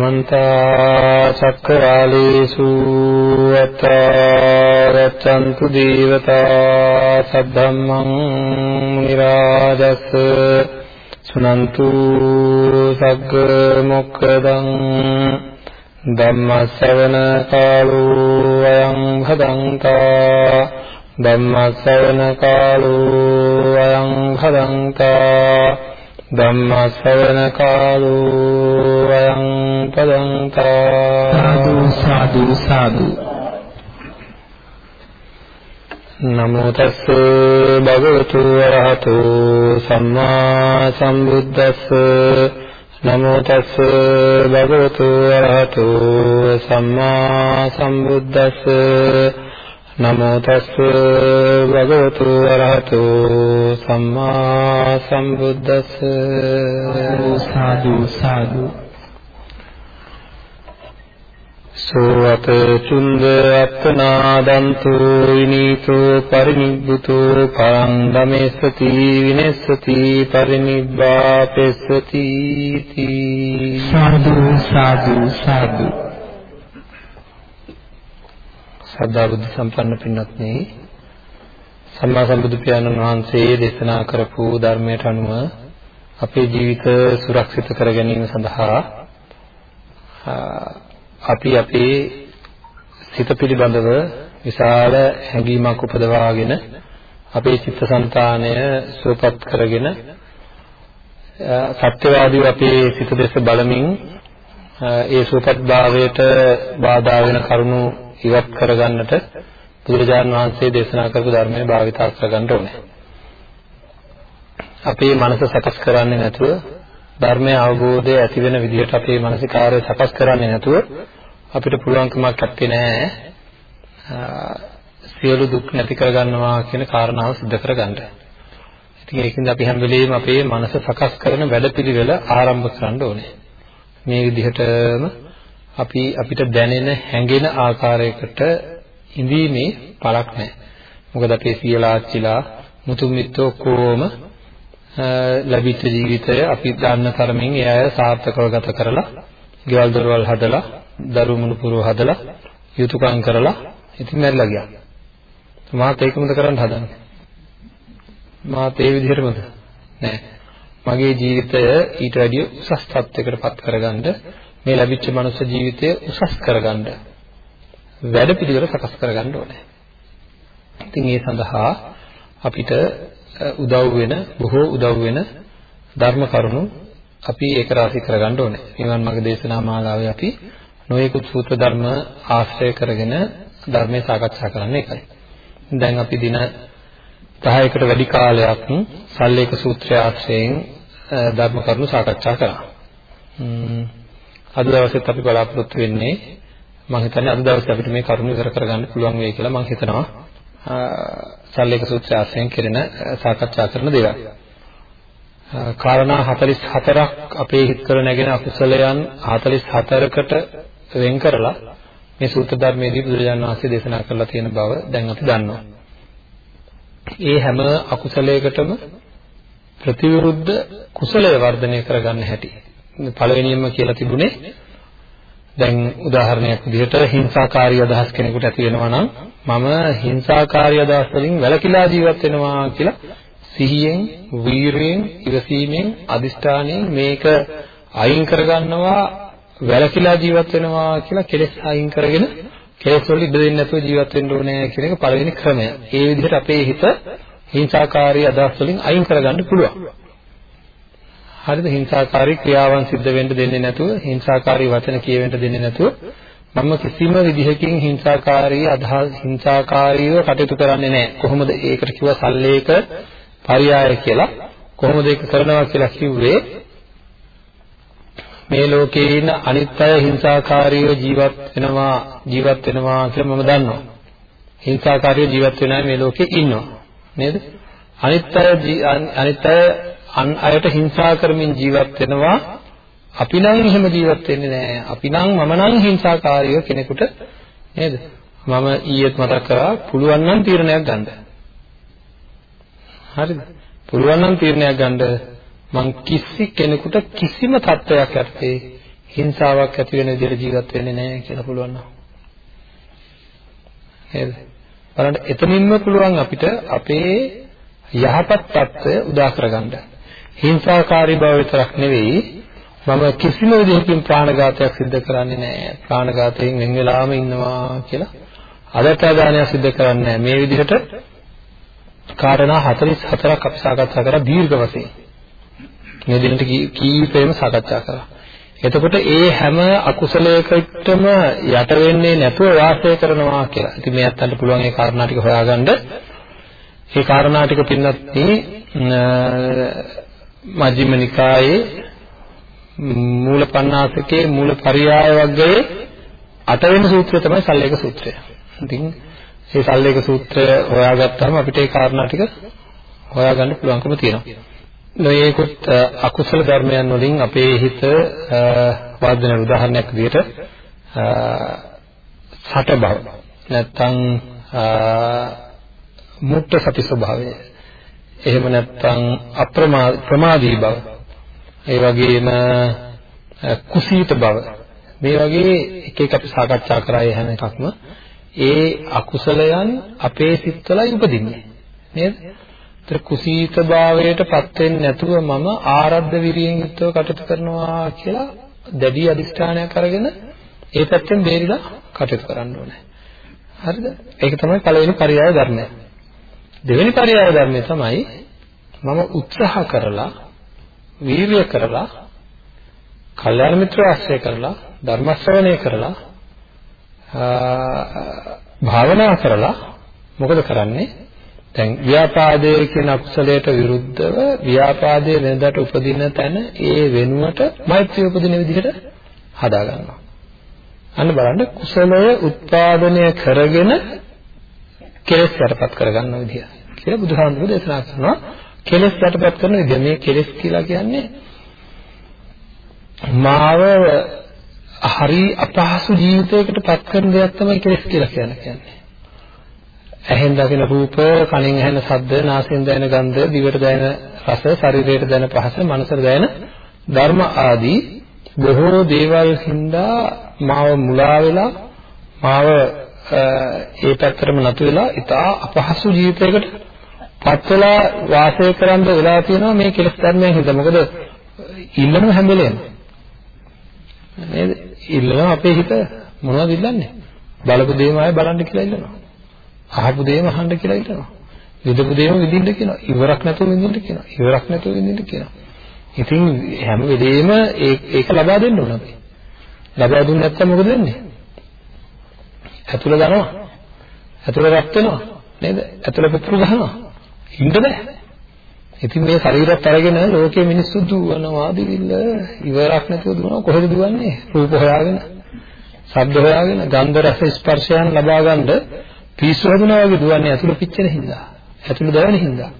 සමන්ත චක්කවාලේසු අත්‍රාචන්තු දේවතා සද්ධම්මං නිරාජස් සුනන්තු සග්ග මොක්කදං ධම්ම ශ්‍රවණ කාලෝ අයං භදංතා ධම්ම ශ්‍රවණ කාලෝ අයං භදංතා ධම්ම ශ්‍රවණ කාලෝ අයං පදං සාදු සාදු සාදු. නමෝ තස්ස භගවතු වරහතෝ සම්මා සම්බුද්දස්ස. නමෝ තස්ස භගවතු වරහතෝ සම්මා සම්බුද්දස්ස නමෝ තස්ස භගවතු අරහතෝ සම්මා සම්බුද්දස්ස. සාදු සාදු. සෝවත චුන්ද අත්නාදන්තු විනීතෝ පරිනිබ්බුතෝ පරං ධමේසති විනෙස්සති පරිනිබ්බාපෙස්සති සාදු සාදු සාදු ශ්‍රද්ධා බුද්ධ සම්පන්න පින්වත්නි සම්මා සම්බුදු පියාණන් වහන්සේ දේශනා කරපු ධර්මයට අනුව අපේ ජීවිත සුරක්ෂිත කර ගැනීම සඳහා අපි අපේ සිත පිළිබඳව විශාල හැඟීමක් උපදවාගෙන අපේ චිත්තසංතානය සුවපත් කරගෙන සත්‍යවාදීව අපේ සිත දෙස බලමින් ඒ සුවපත් භාවයට බාධා වෙන කරුණු ඉවත් කරගන්නට බුදුරජාණන් වහන්සේ දේශනා කරපු ධර්මය භාවිතා කරගන්න ඕනේ. අපේ මනස සකස් කරන්නේ නැතුව ධර්මය අවබෝධය ඇති වෙන විදිහට අපේ මානසිකාරය සකස් කරන්නේ නැතුව අපිට පුළුවන්කමක් නැත්තේ නෑ සියලු දුක් නැති කරගන්නවා කියන කාරණාව सिद्ध කරගන්න. ඉතින් ඒකින්ද අපි හැම වෙලෙම අපේ මනස සකස් කරන වැඩපිළිවෙල ආරම්භ කරන්න ඕනේ. මේ විදිහටම අපි අපිට දැනෙන හැඟෙන ආකාරයකට ඉඳීමේ පළක් නැහැ. මොකද අපේ සියලාච්චිලා මුතුන් මිත්තෝ කොහොම ලැබිච්ච ජීවිතය අපි දන්න තරමින් ඒ අය සාර්ථකව ගත කරලා, ගෙවල් දොරවල් හදලා, දරු මුණුපුරු හදලා, යුතුයකම් කරලා ඉතින් මැරිලා ගියා. මාත් ඒකමද කරන්න හදන්නේ. මාත් ඒ විදිහටමද? නෑ. මගේ ජීවිතය ඊට වැඩිය උසස් තත්යකට පත් කරගන්න මේ ලැබිච්ච මනුෂ්‍ය ජීවිතය උසස් කරගන්න වැඩ පිළිවෙල සකස් කරගන්න ඕනේ. ඉතින් ඒ සඳහා අපිට උදව් වෙන බොහෝ උදව් වෙන ධර්ම කරුණු අපි ඒක රාශී කරගන්න ඕනේ. නිවන් මාර්ග දේශනා මාලාවේ අපි නොයෙකුත් සූත්‍ර ධර්ම ආශ්‍රය කරගෙන ධර්මයේ සාකච්ඡා කරන්නේ ඒකයි. දැන් අපි දින 10කට වැඩි කාලයක් සල්ලේක සූත්‍රය ආශ්‍රයෙන් ධර්ම කරුණු සාකච්ඡා කරා. අද දවසෙත් අපි බලාපොරොත්තු වෙන්නේ මම හිතන්නේ අද දවසේ අපිට මේ කරුණ ඉවර කරගන්න පුළුවන් වෙයි කියලා මම හිතනවා. සල්ලේක සූත්‍රය ආශ්‍රයෙන් කෙරෙන සාකච්ඡා කරන දේවල්. කාරණා 44ක් අපේ හිත කර නැගෙන අකුසලයන් 44කට වෙන් කරලා මේ සූත්‍ර ධර්මයේදී බුදුරජාණන් වහන්සේ දේශනා කරලා තියෙන බව දැන් අපි දන්නවා. ඒ හැම අකුසලයකටම ප්‍රතිවිරුද්ධ කුසලය වර්ධනය කරගන්න හැටි. පළවෙනියෙන්ම කියලා තිබුණේ දැන් උදාහරණයක් විදිහට හිංසාකාරී අදහස් කෙනෙකුට ඇති වෙනවා නම් මම හිංසාකාරී අදහස් වලින් වැළකීලා ජීවත් වෙනවා කියලා සිහියෙන්, වීරයෙන්, ඉවසීමෙන්, අදිෂ්ඨානයෙන් මේක අයින් කරගන්නවා වැළකීලා ජීවත් වෙනවා කියලා කෙලෙස් අයින් කරගෙන කෙලෙස් වල ඉඩ දෙන්නේ නැතුව ජීවත් වෙන්න ඕනේ කියන එක පළවෙනි ක්‍රමය. ඒ විදිහට අපේ හිත හිංසාකාරී අදහස් වලින් අයින් කරගන්න පුළුවන්. හරිද? හිංසාකාරී ක්‍රියාවන් සිද්ධ වෙන්න දෙන්නේ නැතුව හිංසාකාරී වචන කියවෙන්න දෙන්නේ නැතුව මම කිසිම විදිහකින් හිංසාකාරී අදහස් හිංසාකාරීව කටයුතු කරන්නේ නැහැ. කොහොමද ඒකට කිව්වා සල්ලේක පරියාය කියලා? කොහොමද ඒක කරනවා කියලා කිව්වේ? මේ ලෝකේ ඉන්න අනිත් අය හිංසාකාරීව ජීවත් වෙනවා ජීවත් වෙනවා කියලා මම දන්නවා. හිංසාකාරීව ජීවත් වෙන අය මේ ලෝකේ ඉන්නවා. නේද? අනිත් අය අනිත් අය අන් අයට හිංසා කරමින් ජීවත් වෙනවා. අපි නම් එහෙම ජීවත් වෙන්නේ නැහැ. අපි නම් මම නම් හිංසාකාරීව කෙනෙකුට නේද? මම ඊයේත් මතක් කරා පුළුවන් නම් තීරණයක් ගන්න. හරිද? පුළුවන් නම් තීරණයක් ගන්න. මං කිසි කෙනෙකුට කිසිම තත්වයක් යටතේ හිංසාවක් ඇති වෙන විදිහට ජීවත් වෙන්නේ නැහැ කියලා පුළුවන් නම්. නේද? බලන්න එතනින්ම පුළුවන් අපිට අපේ යහපත් తত্ত্বය උදා කරගන්න. හිංසාකාරී බව විතරක් නෙවෙයි මම කිසිම විදිහකින් ප්‍රාණඝාතයක් සිදු කරන්නේ නැහැ. ප්‍රාණඝාතයෙන් වෙන් වෙලාම ඉන්නවා කියලා අදත්තාදානයක් සිදු කරන්නේ නැහැ. මේ විදිහට කාරණා 44ක් අපි සාකච්ඡා කරා දීර්ඝ වශයෙන්. මේ දිනට කීපෙම සාකච්ඡා කරා. එතකොට ඒ හැම අකුසලයකටම යට වෙන්නේ නැතුව වාසය කරනවා කියලා. ඉතින් මේ අත්තන්ට පුළුවන් ඒ කාරණා ටික හොයාගන්න. ඒ කාරණා ටික පින්නත් මජ්ක්‍ධිම නිකායේ මූල පණ්ණාසකේ මූල පරියාය වර්ගයේ අටවෙනි සූත්‍රය තමයි සල්ලේක සූත්‍රය. ඉතින් මේ සල්ලේක සූත්‍රය හොයාගත්තාම අපිට ඒ කාරණා ටික හොයාගන්න පුළුවන්කම තියෙනවා. නොයේකුත් අකුසල ධර්මයන් වලින් අපේ හිත වර්ධන උදාහරණයක් විදිහට සට බව නැත්නම් මුක්ත සති ස්වභාවය එහෙම නැත්නම් අප්‍රමාදී බව ඒ වගේම කුසීත බව මේ වගේ එක එක අපි සාකච්ඡා කරා ඒ හැම එකක්ම ඒ අකුසලයන් අපේ සිත්වලයි උපදින්නේ නේද ඒතර කුසීත භාවයට පත් වෙන්නේ නැතුව මම ආරද්ධ විරියෙන් යුක්තව කටයුතු කරනවා කියලා දැඩි අදිෂ්ඨානයක් අරගෙන ඒ පැත්තෙන් බේරිලා කටයුතු කරන්න ඕනේ. හරිද? ඒක තමයි පළවෙනි පරියාය ධර්මය. දෙවෙනි පරියාය ධර්මය තමයි මම උත්සාහ කරලා වීර්ය කරලා කල්යාණ මිත්‍ර ආශ්‍රය කරලා ධර්ම ශ්‍රවණය කරලා භාවනා කරලා මොකද කරන්නේ දැන් ව්‍යාපාදයේ කියන අකුසලයට විරුද්ධව ව්‍යාපාදයේ වෙනදට උපදින තැන ඒ වෙනුවට මෛත්‍රිය උපදින විදිහට හදා ගන්නවා. අන්න බලන්න කුසලය උත්පාදනය කරගෙන කෙලෙස් යටපත් කරගන්න විදිය. කියලා බුදුහාමුදුරුවෝ දේශනා කරනවා. කෙලෙස් යටපත් කරන විදිය මේ කෙලෙස් කියලා කියන්නේ මාව හරි අපහසු ජීවිතයකට පත් කරන දෙයක් තමයි කෙලෙස් කියලා කියන්නේ. ඇහෙන් දකින රූප, කනෙන් ඇහෙන ශබ්ද, නාසයෙන් දැනෙන ගන්ධ, දිවට දැනෙන රස, ශරීරයට දැනෙන පහස, මනසට දැනෙන ධර්ම ආදී බොහෝ දේවල් හින්දා මාව මුලා වෙලා මාව ඒ පැත්තරම නතු වෙලා ඉතා අපහසු ජීවිතයකට පත් වෙලා වාසය කරන්න වෙලා තියෙනවා මේ කෙලෙස් ධර්මයන් හින්දා. මොකද ඉල්ලන හැම වෙලේම නේද? ඉල්ලන අපේ හිත මොනවද ඉල්ලන්නේ? බලපු දේම ආයෙ බලන්න කියලා ඉල්ලනවා. අහපු දේම අහන්න කියලා හිතනවා. විදපු දේම විඳින්න කියනවා. ඉවරක් නැතුව විඳින්න කියනවා. ඉවරක් නැතුව විඳින්න කියනවා. ඉතින් හැම වෙලේම ඒක ලබා දෙන්න ඕන අපි. ලබා දුන්නේ නැත්නම් මොකද වෙන්නේ? ඇතුළ දනවා. ඇතුළ රත් වෙනවා. නේද? ඇතුළ පුපුරු ගහනවා. ඉන්න බෑ. ඉතින් මේ ශරීරත් අරගෙන ලෝකයේ මිනිස්සු දුවනවා දිවිල්ල ඉවරක් නැතුව දුවනවා කොහෙද දුවන්නේ? රූප හොයාගෙන, ශබ්ද හොයාගෙන, ගන්ධ රස ස්පර්ශයන් ලබා ගන්න පිස්සු හදනවා වගේ දුවන්නේ ඇතුළ පිච්චෙන හින්දා. ඇතුළ දැවෙන හින්දා.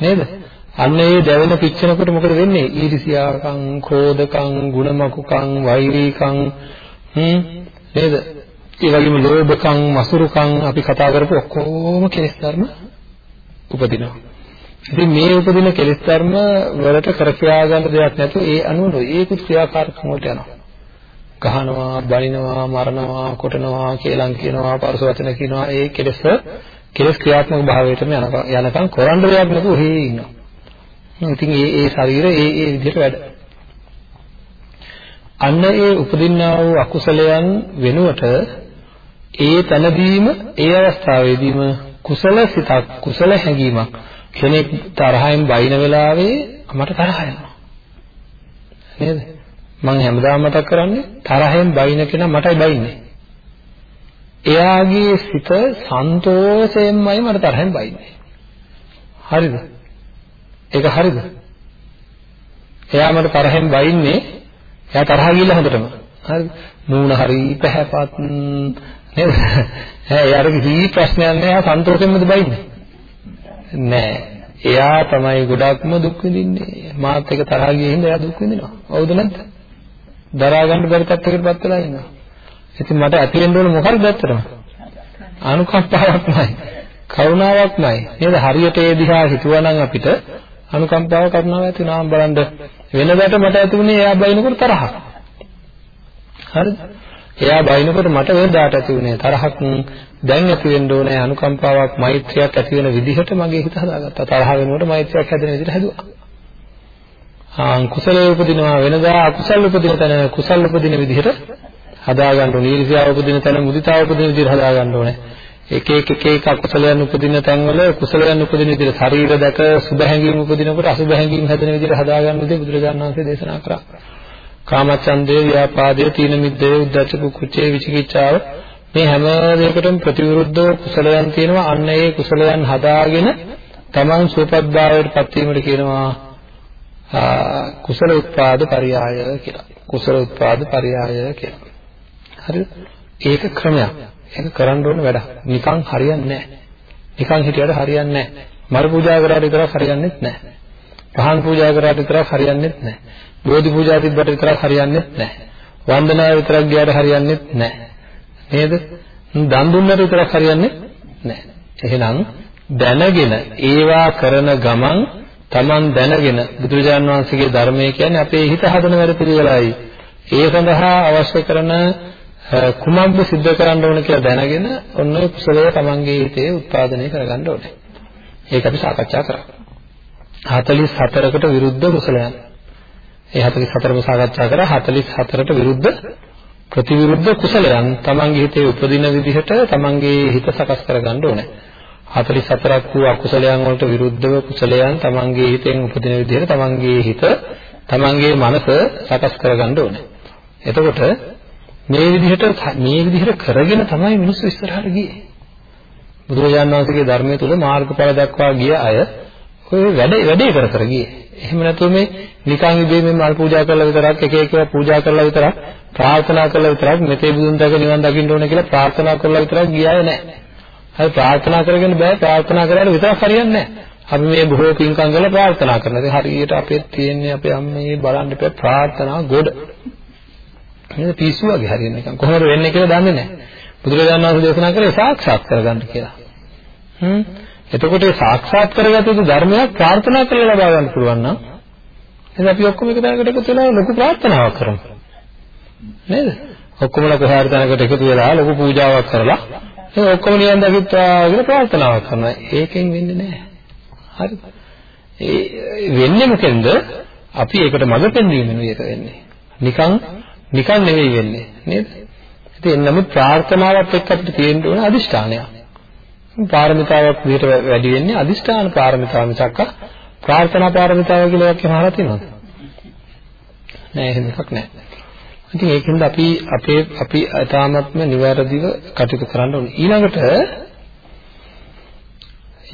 නේද? අන්න ඒ දැවෙන පිච්චෙනකොට මොකද වෙන්නේ? ඊර්ෂියාකම්, ක්‍රෝධකම්, ගුණමකුකම්, වෛරීකම් හ්ම් නේද? ඒ වගේම ලෝභකම්, මසුරුකම් අපි කතා කරපු ඔක්කොම කෙලෙස් ධර්ම උපදිනවා. ඉතින් මේ උපදින කෙලෙස් ධර්ම වලට කර කියා ගන්න දෙයක් නැතුව ඒ අනුව ඒකුත් ක්‍රියාකාරකම් වලට යනවා. ගහනවා, බනිනවා, මරනවා, කොටනවා, කේලම් කියනවා, පරස වචන කියනවා. ඒ කෙලෙස කෙලස් ක්‍රියාත්මක භාවයටම යනකම් කරන්න දෙයක් නැතුව ඔහේ ඉන්නවා. ඉතින් ඒ ඒ ශරීරය ඒ ඒ විදිහට වැඩ. අන්න ඒ උපදින්නා වූ අකුසලයන් වෙනුවට ඒ තනදීම ඒ අවස්ථාවේදීම කුසල සිතක් කුසල හැඟීමක් කෙනෙක් තරහෙන් බයින වෙලාවේ මට තරහ යනවා නේද මම හැමදාම මතක් කරන්නේ තරහෙන් බයින කෙනා මටයි බයින්නේ. එයාගේ සිත සන්තෝෂයෙන්මයි මට තරහෙන් බයින්නේ. හරිද? ඒක හරිද? එයා මට තරහෙන් බයින්නේ එයා තරහ ගිහලා හොඳටම. හරිද? මූණ හරි පැහැපත් නේද? ඈ එයාට කිසි ප්‍රශ්නයක් නැහැ. එයා සන්තෝෂයෙන්මද බයින්නේ? නෑ. එයා තමයි ගොඩක්ම දුක් විඳින්නේ. මාත් එක තරහ ගියේ හින්දා එයා දුක් විඳිනවා. හවුද නැද්ද? දරා ගන්න බැරි තත්යකටපත් වෙලා ඉන්නවා. ඉතින් මට ඇති වෙන්න ඕන මොකක්ද ඇත්තටම? අනුකම්පාවක්මයි. කරුණාවක්මයි. නේද? හරියට ඒ දිහා හිතුවනම් අපිට අනුකම්පාව කරුණාව ඇති වෙනවා බලන්න වෙනදාට මට ඇති වුණේ එයා බයිනකොට තරහ. හරිද? එයා බයිනකොට මට වෙනදාට ඇති වුණේ තරහක් දැන් ඇති වෙන්න ඕනේ අනුකම්පාවක් මෛත්‍රියක් ඇති වෙන විදිහට මගේ හිත හදාගත්තා. තරහ වෙනකොට මෛත්‍රියක් හැදෙන විදිහට හැදුවා. ආ කුසලයේ උපදිනවා වෙනදා අකුසල උපදින තැන කුසල උපදින විදිහට හදාගන්න ඕනේ. ඊර්ෂ්‍යාව උපදින තැන මුදිතාව උපදින විදිහට හදාගන්න ඕනේ. එක එක එක එක අකුසලයන් උපදින තැන්වල කුසලයන් උපදින විදිහට ශරීර දැක සුභ හැඟීම් උපදිනකොට අසුභ හැඟීම් හැදෙන විදිහට හදාගන්න විදිහ බුදුරජාණන් වහන්සේ දේශනා කරා. කාමචන්දේ ව්‍යාපාදේ තීන මිද්දේ උද්ධච්ච කුච්චේ විචිකිච්ඡාව මේ හැම දෙයකටම ප්‍රතිවිරුද්ධව කුසලයන් තියෙනවා අන්න ඒ කුසලයන් හදාගෙන තමන් සුවපත්භාවයට පත් වීමට කියනවා කුසල උත්පාද පරියාය කියලා. කුසල උත්පාද පරියාය කියලා. හරිද? ඒක ක්‍රමයක්. ඒක කරන්න ඕන වැඩක්. නිකන් හරියන්නේ නැහැ. නිකන් හිටියට හරියන්නේ නැහැ. මර පූජා කරාට විතරක් හරියන්නේ නැහැ. පහන් පූජා කරාට විතරක් හරියන්නේ නැහැ. බෝධි පූජා තිබ්බට විතරක් හරියන්නේ නැහැ. වන්දනාව විතරක් ගියාට හරියන්නේ නැහැ. නේද? දන් දුන්නට විතරක් හරියන්නේ නැහැ. එහෙනම් දැනගෙන ඒවා කරන ගමන් Taman දැනගෙන බුදුරජාන් වහන්සේගේ ධර්මය කියන්නේ අපේ හිත හදන වැඩ පිළිවෙලයි. ඒ සඳහා අවශ්‍ය කරන කුමක්ද සිද්ධ කරන්න ඕන කියලා දැනගෙන ඔන්න ඔය කුසලය Tamanගේ හිතේ උත්පාදනය කරගන්න ඕනේ. ඒක අපි සාකච්ඡා කරා. 44කට විරුද්ධ කුසලයන්. ඒ 44ම සාකච්ඡා කරා 44ට විරුද්ධ ප්‍රතිවිරුද්ධ කුසලයන් Tamanගේ හිතේ උපදින විදිහට Tamanගේ හිත සකස් කරගන්න ඕනේ. 44ක් වූ අකුසලයන් වලට විරුද්ධව කුසලයන් තමන්ගේ හිතෙන් උපදින විදිහට තමන්ගේ හිත තමන්ගේ මනස සකස් කරගන්න ඕනේ. එතකොට මේ විදිහට මේ විදිහට කරගෙන තමයි මිනිස්සු ඉස්සරහට ගියේ. බුදුරජාණන් වහන්සේගේ ධර්මයේ තුල මාර්ගඵල දක්වා ගිය අය ඔය වැඩ වැඩේ කර කර ගියේ. එහෙම නැතුව මේ නිකන් ඉබේම මල් පූජා කරලා විතරක් එක එක පූජා කරලා විතරක් ප්‍රාර්ථනා කරලා විතරක් මෙතේ බුදුන් දැක නිවන් දකින්න ඕනේ කියලා ප්‍රාර්ථනා කරලා විතරක් ගියාය නැහැ. හරි ප්‍රාර්ථනා කරගෙන බෑ ප්‍රාර්ථනා කරලා විතරක් හරියන්නේ නැහැ. අපි මේ බොහෝ පින්කම් කරලා ප්‍රාර්ථනා කරනවා. ඒ හරියට අපේ තියෙන්නේ අපේ අම්මේ බලන්න එපා ප්‍රාර්ථනා ගොඩ. නේද පිස්සු වගේ හරියන්නේ නිකන්. කොහොමද වෙන්නේ කියලා දන්නේ නැහැ. බුදුරජාණන් වහන්සේ දේශනා කරේ සාක්ෂාත් කරගන්න කියලා. හ්ම්. එතකොට ඒ සාක්ෂාත් කරගත යුතු ධර්මයක් ප්‍රාර්ථනා කරලා ලබා ගන්න පුළුවන් නම් එහෙනම් අපි ඔක්කොම එක තැනකට එකතු වෙලා ලොකු ප්‍රාර්ථනාවක් කරමු. නේද? ඔක්කොමලා කොහේ හරි තැනකට එකතු වෙලා ලොකු පූජාවක් කරලා ඒ ඔක්කොම නිවන් දකිත්වා කියලා ප්‍රාර්ථනාවක් කරනවා. ඒකෙන් වෙන්නේ නැහැ. හරිද? ඒ වෙන්නේ මොකෙන්ද? අපි ඒකට මඟ පෙන්වීමෙනුයි ඒක වෙන්නේ. නිකන් නිකන් නෙවෙයි වෙන්නේ නේද? ඉතින් නමුත් ප්‍රාර්ථනාවත් එක්ක අපිට තියෙන්න ඕන අදිෂ්ඨානයක්. පාරමිතාවක් විදිහට වැඩි වෙන්නේ අදිෂ්ඨාන පාරමිතාව මිසක් ප්‍රාර්ථනා පාරමිතාව කියලා එකක් අහලා තියෙනවද? නෑ එහෙම එකක් නෑ. ඉතින් ඒකෙන්ද අපි අපේ අපි තාමත්ම නිවැරදිව කටයුතු කරන්න ඕනේ. ඊළඟට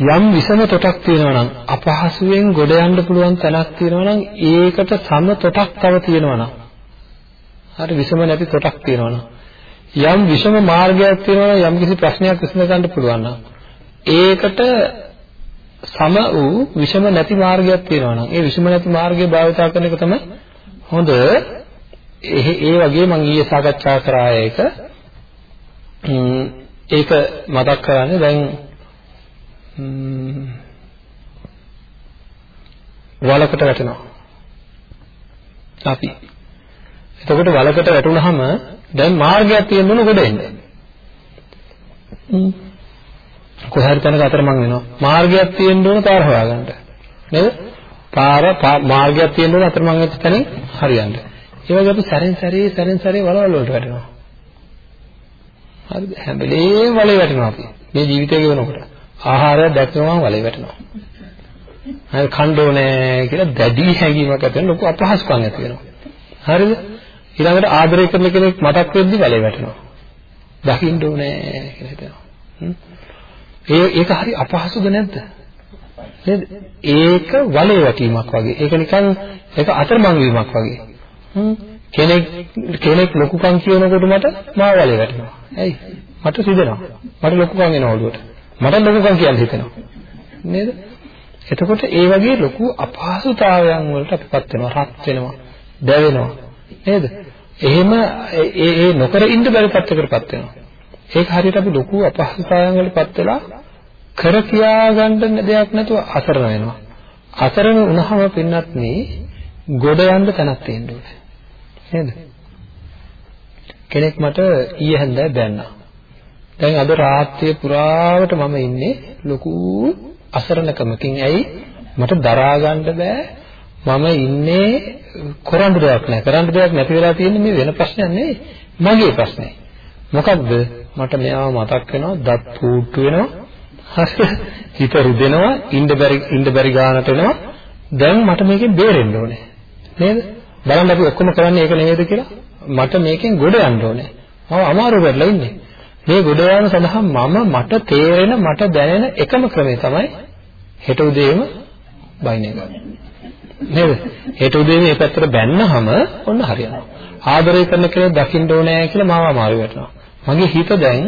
යම් විසම තොටක් තියෙනවා නම් අපහසුයෙන් ගොඩ යන්න පුළුවන් තැනක් තියෙනවා නම් ඒකට සම තොටක් තව තියෙනවා නම් හරි විසම නැති තොටක් තියෙනවා නම් යම් විෂම මාර්ගයක් තියෙනවා නම් යම් කිසි ප්‍රශ්නයක් විසඳ ගන්න පුළුවන් නම් ඒකට සම වූ විෂම නැති මාර්ගයක් තියෙනවා නම් ඒ විෂම නැති මාර්ගය භාවිතා කරන එක තමයි හොඳ. ඒ වගේ මම ඊයේ සාකච්ඡා කරා ඒක. ඒක මතක් කරන්නේ දැන් වලකට වැටෙනවා. අපි. එතකොට වලකට වැටුනහම දැන් මාර්ගයක් තියෙන්න ඕන ගොඩ එන්න. කොහේ හරි තැනක අතරමං වෙනවා මාර්ගයක් තියෙන්න ඕන පාර හොයාගන්න නේද පාර මාර්ගයක් තියෙන්න ඕන අතරමං වෙච්ච තැනින් හරියන්න ඒ වගේ අපි සැරෙන් සැරේ සැරෙන් සැරේ වලවල් වලට වැටෙනවා. හරිද? හැම වෙලේම වලේ වැටෙනවා අපි. මේ ජීවිතය ගෙවනකොට. ආහාරය දැක්කම වලේ වැටෙනවා. හරි කණ්ඩෝනේ කියලා දැඩි හැඟීමක් ඇති වෙන ලොකු අපහසුකම් ඇති වෙනවා. හරිද? ඊළඟට ආදරය කරන කෙනෙක් මතක් වෙද්දි වලේ වැටෙනවා. දකින්න ඕනේ කියලා හිතෙනවා. ඒ ඒක හරි අපහසුද නැද්ද? නේද? ඒක වලේ වැටීමක් වගේ. ඒක නිකන් ඒක අතරමං වීමක් වගේ. කෙනෙක් කෙනෙක් ලොකුකම් කියනකොට මට මාවලේ වැටෙනවා. ඇයි? මට සිදෙනවා. මට ලොකුකම් එනවා ඔළුවට. මට ලොකුකම් කියන්න හිතෙනවා. නේද? එතකොට ඒ වගේ ලොකු අපහසුතාවයන් වලට අපිපත් වෙනවා, රත් වෙනවා, දැවෙනවා. නේද? එහෙම ඒ ඒ නොකර ඉන්න බැරි පැත්තකටපත් වෙනවා. ඒක හරියට අපි ලොකු අපහසුතාවයන් වලටපත් වෙලා කර කියා ගන්න දෙයක් නැතුව අසරණ වෙනවා. අසරණ වුණාම පින්නත් මේ ගොඩ යන්න තැනක් තියෙන්න ඕනේ. නේද? කෙනෙක් මට ඊයේ හැන්දෑ බැන්නා. දැන් අද රාත්‍රිය පුරාවට මම ඉන්නේ ලොකු අසරණකමකින්. ඇයි? මට දරා ගන්න බෑ. මම ඉන්නේ කරන්න දෙයක් නැහැ. කරන්න දෙයක් නැති වෙලා තියෙන්නේ මේ වෙන ප්‍රශ්නයක් නෙවෙයි. මගේ ප්‍රශ්නේ. මොකක්ද? මට මෙයාව මතක් වෙනවා, දත් පූට්ටු වෙනවා. හරි. හිත රිදෙනවා, ඉන්න බැරි ඉන්න බැරි ගානට එනවා. දැන් මට මේකෙන් බේරෙන්න ඕනේ. නේද? බලන්න අපි ඔක්කොම කරන්නේ ඒක නෙවෙයිද කියලා? මට මේකෙන් ගොඩ යන්න ඕනේ. මම අමාරු වෙලා ඉන්නේ. මේ ගොඩ යාම සඳහා මම මට තේරෙන මට දැනෙන එකම ක්‍රමය තමයි හෙට උදේම බයින් එක. නේද? හෙට උදේ මේ පැත්තට බැන්නහම ඔන්න හරියනවා. ආදරය කරන කෙනෙක් දකින්න ඕනේ කියලා මාව අමාරු වෙනවා. මගේ හිත දැන්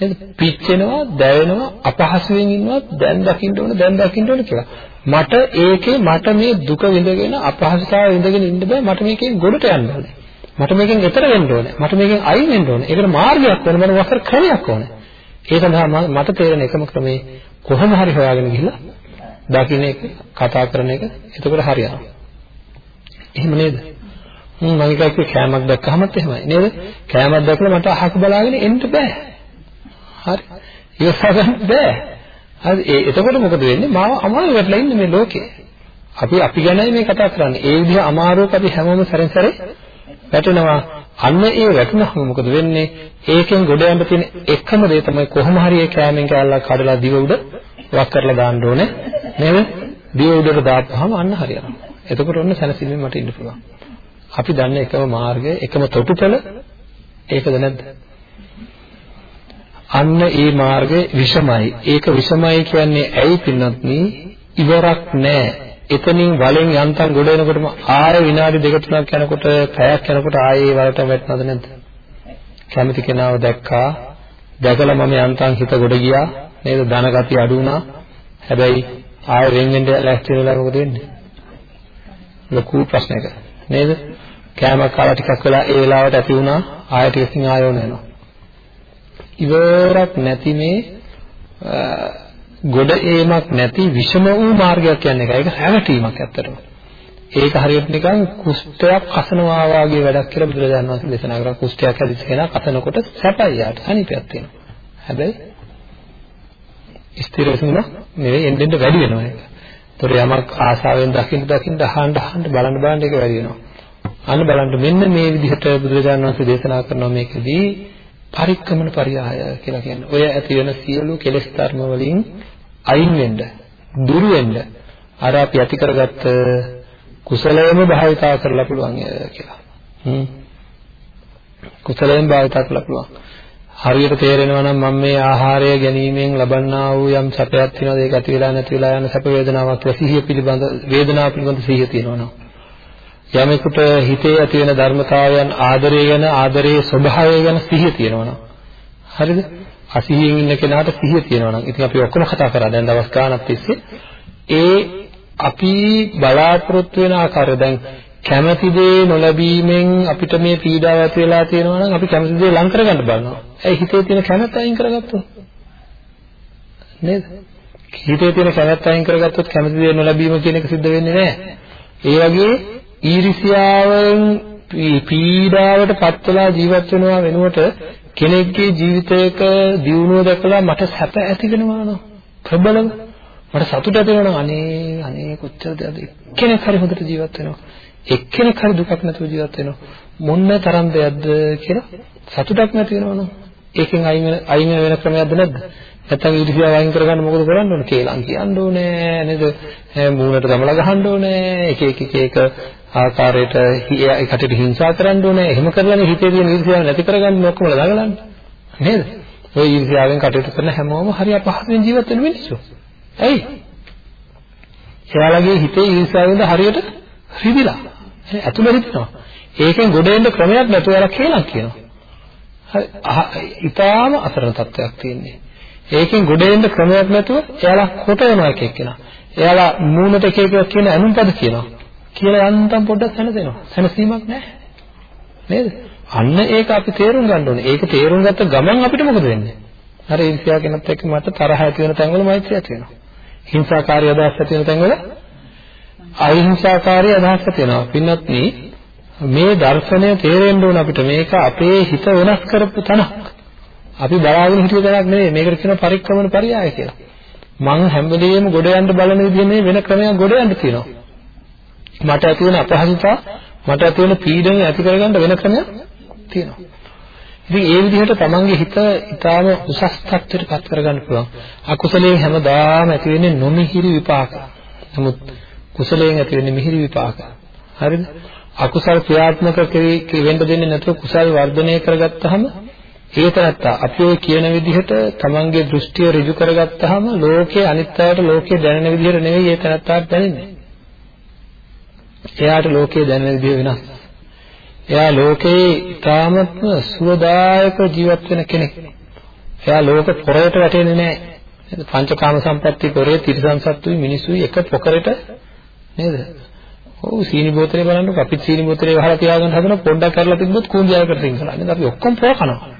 නේද පිච්චෙනවා, දැවෙනවා, අපහසුයෙන් ඉන්නවා, දැන් දකින්න ඕන, දැන් දකින්න ඕන කියලා. මට ඒකේ මට මේ දුක විඳගෙන අපහසුතාවය විඳගෙන ඉන්න බෑ. මට මේකෙන් ගොඩට යන්න ඕනේ. මට මේකෙන් එතර වෙන්න ඕනේ. මට මේකෙන් අයින් වෙන්න ඕනේ. ඒකට මාර්ගයක් ඕනේ. මට වසර ක්‍රමයක් ඕනේ. ඒ සඳහා මට තේරෙන එකම ක්‍රමේ කොහොම හරි හොයාගෙන ගිහිල්ලා දකින්න එක කතා කරන එක එතකොට හරියනවා. එහෙම නේද? මම මම කිව්වේ කෑමක් දැක්කහමත් එහෙමයි නේද? කෑමක් දැකලා මට අහක බලාගෙන එන්න බෑ. හරි. ඉවසා ගන්න බෑ. හරි ඒ එතකොට මොකද වෙන්නේ? මාව අමාරු වෙట్లా ඉන්නේ මේ ලෝකේ. අපි අපි ගැනයි මේ කතා කරන්නේ. ඒ විදිහ අමාරුවක් අපි හැමෝම සැරෙන් සැරේ වැටෙනවා. අන්න ඒ වැටුනහම මොකද වෙන්නේ? ඒකෙන් ගොඩ යන්න තියෙන එකම දේ තමයි කොහොම හරි ඒ කෑමෙන් කෑල්ලක් කඩලා දිව උඩ වක් කරලා දාන්න ඕනේ. නේද? දිව උඩට දාපුවාම අන්න හරියනවා. එතකොට ඔන්න සැනසීමෙන් මට ඉන්න පුළුවන්. අපි දන්න එකම මාර්ගය, එකම තොටුපළ ඒකද නැද්ද? අන්න ඒ මාර්ගය විෂමයි. ඒක විෂමයි කියන්නේ ඇයි පින්නත්නි? ඉවරක් නැහැ. එතනින් වලෙන් යන්තම් ගොඩ එනකොටම ආය විනාඩි දෙක තුනක් යනකොට පැයක් යනකොට ආයේ වලට වැටෙනවද නැද්ද? කැමති කෙනාව දැක්කා. දැකලා මම යන්තම් හිත ගොඩ ගියා. නේද? ධන ගතිය අඩු වුණා. හැබැයි ආය වෙන් වෙන්න ලැස්ති වෙලා මොකද වෙන්නේ? ලොකු ප්‍රශ්නයක. නේද? කෑමක් කාලා ටිකක් වෙලා ඒ වෙලාවට ඇති වුණා. ආය ටිකකින් ආයෝන වෙනවා. ඉවරක් නැති මේ ගොඩ ඒමක් නැති විෂම වූ මාර්ගයක් කියන්නේ ඒක. ඒක හැවටීමක් ඇත්තටම. ඒක හරියට නිකන් කුෂ්ඨයක් කසනවා වගේ වැඩක් කියලා බුදුරජාණන් වහන්සේ දේශනා කරා. කුෂ්ඨයක් හැදිච්ච කෙනා කසනකොට සැපයි යාට. සනීපයක් තියෙනවා. හැබැයි ස්ථිරසුන නෙවෙයි එන්න එන්න වැඩි වෙනවා ඒක. ඒතර යමක් ආසාවෙන් දකින්න දකින්න අහන්න අහන්න බලන්න බලන්න ඒක වැඩි වෙනවා. අන්න බලන්න මෙන්න මේ විදිහට බුදුරජාණන් වහන්සේ දේශනා කරනවා මේකදී පරික්‍රමන පරියාය කියලා කියන්නේ. ඔය ඇති වෙන සියලු කෙලෙස් ධර්ම වලින් අයින් වෙන්න, දුරු වෙන්න අර අපි ඇති කරගත්ත කුසලයම භාවිතා කරලා පුළුවන් කියලා. හ්ම්. කුසලයෙන් භාවිතා කරලා පුළුවන්. හරියට තේරෙනවා නම් මම මේ ආහාරය ගැනීමෙන් ලබන්නා වූ යම් සැපයක් තියෙනවද? ඒක ඇති වෙලා නැති වෙලා යන සැප වේදනාවක් කියලා සිහිය පිළිබඳ වේදනාව පිළිබඳ සිහිය තියෙනවා නම්. යමෙකුට හිතේ ඇති වෙන ධර්මතාවයන් ආදරය ගැන ආදරයේ ස්වභාවය ගැන සිහිය තියෙනවා නම්. හරිද? අසිහියෙන් ඉන්න කෙනාට සිහිය තියෙනවා නම්. ඉතින් අපි ඔක්කොම කතා කරා. දැන් දවස් ගානක් තිස්සේ. ඒ අපි බලාපොරොත්තු වෙන ආකාරය. දැන් කැමැති දේ නොලැබීමෙන් අපිට මේ පීඩාව ඇති වෙලා තියෙනවා නම් අපි කැමැති දේ ලං කරගන්න බලනවා. ඒ හිතේ තියෙන කැමැත්ත අයින් කරගත්තොත් නේද? හිතේ තියෙන කැමැත්ත අයින් කරගත්තොත් කැමැති දේ නොලැබීම කියන එක සිද්ධ වෙන්නේ නැහැ. ඒ වගේ ඊර්ෂ්‍යාවෙන් පීඩාවට පත් වෙලා ජීවත් වෙනවා වෙනුවට කෙනෙක්ගේ ජීවිතයක දියුණුව දැකලා මට සැප ඇති වෙනවා නෝ ප්‍රබලව මට සතුට ඇති වෙනවා අනේ අනේ කොච්චරද එක්කෙනෙක් හරි හොඳට ජීවත් වෙනවා එක්කෙනෙක් හරි දුකක් නැතුව ජීවත් වෙනවා. මොන්න තරම් දෙයක්ද කියලා සතුටක් නැති වෙනවනම් ඒකෙන් අයින් වෙන අයින් වෙන ක්‍රමයක්ද නැද්ද? නැත්තම් ඊර්ෂ්‍යාව අයින් කරගන්න මොකද කරන්න ඕන? කියලා කියන්න ඕනේ නේද? මූණට දමලා ගහන්න ඕනේ. එක එක එක එක ආකාරයට ඒකට හිංසා කරන්න ඕනේ. එහෙම කරලානේ හිතේ තියෙන ඊර්ෂ්‍යාව නැති කරගන්න. ඔක්කොම ළඟලන්න නේද? ඔය ඊර්ෂ්‍යාවෙන් කටයුතු කරන හැමෝම හරි අපහසුයෙන් ජීවත් වෙන මිනිස්සු. ඇයි? එයාලගේ හිතේ ඊර්ෂ්‍යාවෙන්ද හරියට රිදිලා. ඇතුළේ රිදෙනවා ඒකෙන් ගොඩ එන්න ක්‍රමයක් නැතුව එයාලා කියලා කියනවා හරි ඉතාලම අසරණ තත්ත්වයක් තියෙන්නේ ඒකෙන් ගොඩ එන්න ක්‍රමයක් නැතුව එයාලා කොට වෙනවා එක එක්කෙනා. එයාලා මූණට එක එක කියන අනුපද කියනවා. කියලා යන්තම් පොඩ්ඩක් සැනසෙනවා. සැනසීමක් නැහැ. නේද? අන්න ඒක අපි තේරුම් ගන්න ඕනේ. ඒක තේරුම් ගත්ත ගමන් අපිට මොකද වෙන්නේ? අර ඊර්ෂ්‍යා කෙනත් එක්ක මට තරහ ඇති වෙන තැන්වල මෛත්‍රිය ඇති වෙනවා. හිංසාකාරී අදහස් ඇති වෙන තැන්වල අහිංසාකාරී අදහස් ඇති වෙනවා. පින්වත්නි මේ දර්ශනය තේරෙන්න ඕන අපිට මේක අපේ හිත වෙනස් කරපු තැනක්. අපි බලාගෙන හිටිය තැනක් නෙවෙයි මේකට කියන පරික්‍රමන පරියාය කියලා. මං හැම වෙලෙම ගොඩ යන්න බලන විදිහ මේ වෙන ක්‍රමයක් ගොඩ යන්න තියෙනවා. මට ඇති වෙන අපහසුතා මට ඇති වෙන පීඩනය ඇති කරගන්න වෙන ක්‍රමයක් තියෙනවා. ඉතින් ඒ විදිහට තමන්ගේ හිත ඊටාම උසස් තත්ත්වයට පත් කරගන්න පුළුවන්. අකුසලයෙන් හැමදාම ඇති වෙන්නේ නොමිහිරි විපාක. නමුත් කුසලයෙන් ඇති වෙන්නේ මිහිරි විපාක. හරිද? අකුසල් ක්‍රියාත්මක වෙන්න දෙන්නේ නැතුව කුසල් වර්ධනය කරගත්තාම ඒතරත්ත අපි ඔය කියන විදිහට තමන්ගේ දෘෂ්ටිය ඍජු කරගත්තාම ලෝකයේ අනිත් අයට ලෝකයේ දැනෙන විදිහට නෙවෙයි ඒතරත්තාට දැනෙන්නේ. එයාට ලෝකයේ දැනෙන විදිහ වෙනස්. එයා ලෝකේ ඊටාමත්ම සුවදායක ජීවත් වෙන කෙනෙක්. එයා ලෝක පොරයට වැටෙන්නේ නැහැ. නේද? පංචකාම සම්පatti පොරේ තිරසන් සත්තුයි මිනිස්සුයි එක පොකරට නේද? ඔව් සීනි බෝතලේ බලන්නකො අපිත් සීනි බෝතලේ වහලා තියාගන්න හදන පොඩ්ඩක් කරලා තිබ්බොත් කුඹියාකට තින්කලා නේද? අපි ඔක්කොම පොර කනවා.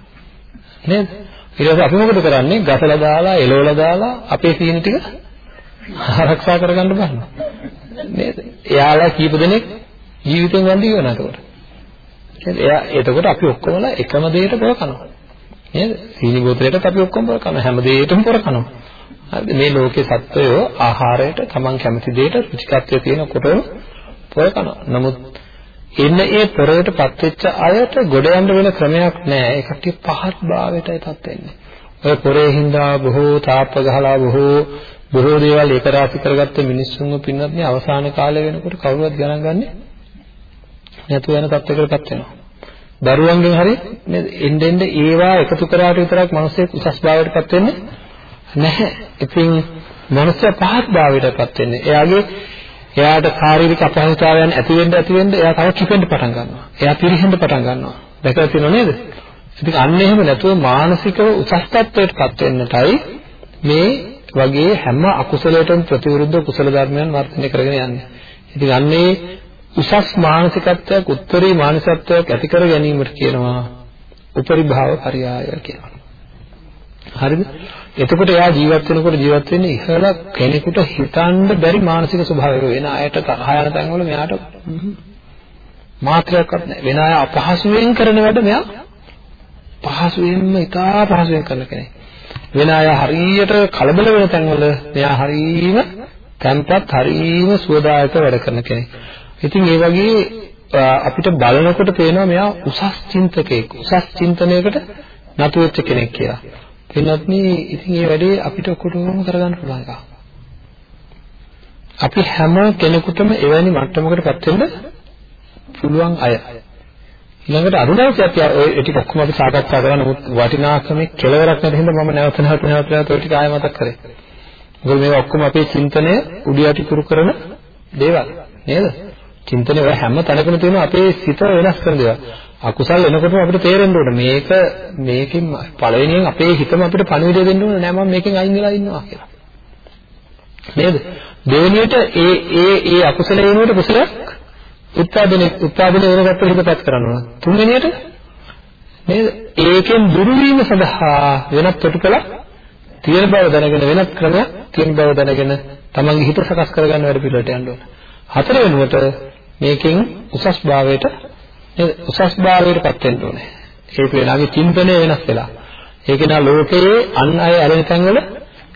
නේද? ඊට පස්සේ අපි මොකද කරන්නේ? ගසලා දාලා එලවලා දාලා අපේ සීනි ටික ආරක්ෂා කරගන්න බලනවා. නේද? එයාලා කීප දෙනෙක් ජීවිතෙන් වන්දි වෙනවා ඒකට. එයා එතකොට අපි ඔක්කොමලා එකම දෙයට පොර කනවා. නේද? සීනි බෝතලයටත් අපි ඔක්කොම පොර කනවා. හැම දෙයකටම පොර කනවා. හරිද? මේ ලෝකේ සත්වයෝ ආහාරයට Taman කැමති දෙයට රුචිකත්වයේ තියෙනකොටම පොර කනවා. නමුත් එන්න ඒ පොරවටපත් වෙච්ච අයට ගොඩ යන්න වෙන ක්‍රමයක් නැහැ. ඒ කට්ටිය පහත් භාවයටයිපත් වෙන්නේ. ඔය පොරේ හින්දා බොහෝ තාප්ප ගහලා බොහෝ බොහෝ දේවල් ඒක රාශි කරගත්ත මිනිස්සුන්ව පින්නත් නේ අවසාන කාලය වෙනකොට කවුරුවත් ගණන් ගන්නේ නැතුව යන තත්යකටපත් වෙනවා. දරුවන්ගෙන් හරි නේද එන්න එන්න ඒවා එකතු කරාට විතරක් මිනිස්සෙක් උසස් භාවයටපත් වෙන්නේ නැහැ. ඉතින් මනුස්සය පහත් භාවයටපත් වෙන්නේ. එයාගේ එයාට ශාරීරික අපහසුතාවයන් ඇති වෙන්න ඇති වෙන්න එයා තව කිපෙන්න පටන් ගන්නවා. එයා පිරිහෙන්න පටන් ගන්නවා. දැකලා තියෙනව නේද? ඉතින් අන්න එහෙම නැතුව මානසිකව උසස් තත්ත්වයටපත් වෙන්නටයි මේ වගේ හැම අකුසලයකටම ප්‍රතිවිරුද්ධ කුසල ධර්මයන් වර්ධනය කරගෙන යන්නේ. ඉතින් අන්නේ උසස් මානසිකත්වයක් උත්තරී මානසිකත්වයක් ඇති කර ගැනීමට කියනවා උපරිභාව පරියාය කියලා. හරිද? එතකොට එයා ජීවත් වෙනකොට ජීවත් වෙන්නේ ඉහළ කෙනෙකුට හිතන්න බැරි මානසික ස්වභාවයක වෙන අයට තරහ යන තැන්වල මෙයාට මාත්‍රයක්වත් නැහැ. වෙන අය අපහසුයෙන් කරන වැඩ මෙයා පහසුවෙන්ම ඉතා පහසුවෙන් කරන කෙනෙක්. වෙන අය හරියට කලබල වෙන තැන්වල මෙයා හරීම තැම්පත් හරීම සුවදායක වැඩ කරන කෙනෙක්. ඉතින් ඒ වගේ අපිට බලනකොට පේනවා මෙයා උසස් චින්තකයෙක්. උසස් චින්තනයකට නතු වෙච්ච කෙනෙක් කියලා. එන්නත් මේ ඉතින් මේ වැඩේ අපිට ඔක්කොටම කරගන්න පුළුවන් එකක්. අපි හැම කෙනෙකුටම එවැනි මට්ටමකටපත් වෙන්න පුළුවන් අය. ඊළඟට අරුණාචල අපි ඔය ටික ඔක්කොම අපි සාකච්ඡා කරා නමුත් වටිනාකමේ කෙලවරක් නැති හින්දා මම නැවත නැවත නැවත නැවත ඔය ටික ආයෙ මතක් කරේ. මොකද මේවා ඔක්කොම අපේ චින්තනය උඩ යටි කුරු කරන දේවල් නේද? චින්තනය ඔය හැම තැනකම තියෙන අපේ සිත වෙනස් කරන දේවල්. අකුසල් එනකොටම අපිට තේරෙන්න ඕනේ මේක මේකෙන් පළවෙනියෙන් අපේ හිතම අපිට පණිවිඩය දෙන්න ඕනේ නෑ මම මේකෙන් අයින් වෙලා ඉන්නවා කියලා. නේද? දෙවෙනියට ඒ ඒ ඒ අකුසල වෙනුවට කුසලයක් උත්පාදනය උත්පාදනය වෙනකට හිතපත් කරනවා. තුන්වෙනියට නේද? ඒකෙන් දුරු වීම සඳහා වෙනත් ප්‍රතිඵල තියෙන බව දැනගෙන වෙනත් ක්‍රමයක් තියෙන බව දැනගෙන තමන්ගේ හිත සකස් කරගන්න වැඩ පිළිවෙලට යන්න ඕන. හතර වෙනුවට මේකෙන් උසස් භාවයට නේද? උසස් භාවයටපත් වෙන්න ඕනේ. ඒක වෙනාගේ චින්තනය වෙනස් වෙලා. ඒක නා ලෝකයේ අන් අය ඇලෙන තැන්වල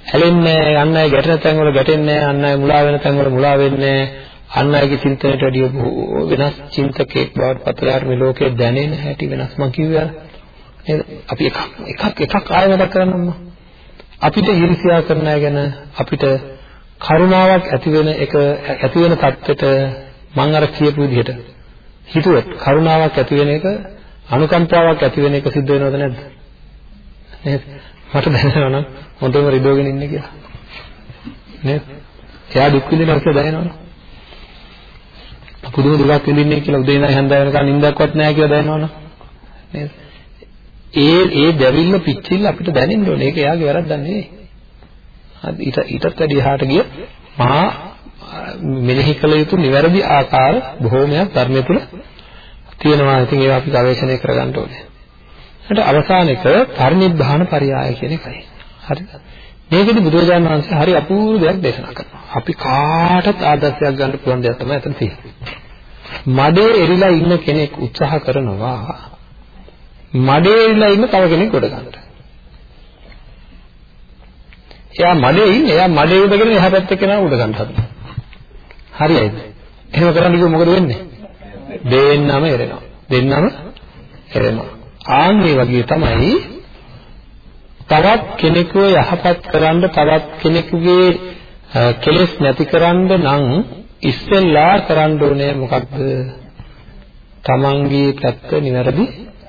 ඇලෙන්නේ නැහැ, අන් අය ගැටෙන තැන්වල ගැටෙන්නේ නැහැ, අන් අය මුලා වෙන තැන්වල මුලා වෙන්නේ අන් අයගේ චින්තනයට වැඩිය බොහෝ වෙනස් චින්තකෙක් බවට පතරාට මේ ලෝකයේ දැනෙන හැටි වෙනස් මං කිව්වා නේද? අපි එකක් එකක් එකක් ආයෙ මතක් කරගන්නම්ම. අපිට ඊර්ෂ්‍යා කරන අය ගැන අපිට කරුණාවක් ඇති වෙන එක ඇති වෙන தත්වෙට මම අර කියපු විදිහට හිතුවොත් කරුණාවක් ඇති වෙන එක අනුකම්පාවක් ඇති වෙන එක සිද්ධ වෙනවද නැද්ද? නේද? මට දැනෙනවා නම් හොඳම රිදවගෙන ඉන්නේ කියලා. නේද? එයා දුක් විඳිනවා කියලා දැනෙනවනේ. පුදුම දුකක් විඳින්නේ කියලා උදේ ඉඳන් හැන්ද වෙනකන් නිින්දක්වත් නැහැ කියලා දැනෙනවනේ. නේද? ඒ ඒ දැවිල්ල පිච්චිල්ල අපිට දැනෙන්න ඕනේ. ඒක එයාගේ වැරද්දක් නෙවෙයි. ඊට ඊටත් වැඩි එහාට ගිය මහා මෙනෙහි කළ යුතු නිවැරදි ආකාර බොහෝමයක් ධර්මය තුල තියෙනවා. ඉතින් ඒවා අපි ගවේෂණය කරගන්න ඕනේ. ඊට අවසාන එක පරිනිබ්බාන පරියාය කියන එකයි. හරිද? මේකෙදි බුදුරජාණන් වහන්සේ හරි අපූර්ව දෙයක් දේශනා කරනවා. අපි කාටත් ආදර්ශයක් ගන්න පුළුවන් දෙයක් තමයි එතන තියෙන්නේ. මඩේ එරිලා ඉන්න කෙනෙක් උත්සාහ කරනවා මඩේ එරිලා ඉන්න තව කෙනෙක් ගොඩ ගන්නට. එයා මඩේ ඉන්නේ එයා මඩේ උඩගෙන එහා පැත්තේ කෙනා උඩ ගන්න හදනවා. හරියයිද? එහෙම කරන්න කිව්වොත් මොකද වෙන්නේ? දෙන්නම එරෙනවා. දෙන්නම එරෙනවා. ආන් මේ වගේ තමයි තවත් කෙනෙකුව යහපත් කරන්න තවත් කෙනෙකුගේ කෙලෙස් නැති කරන්න නම් ඉස්සෙල්ලා කරන්න ඕනේ මොකක්ද? තමන්ගේ පැත්ත නිවැරදි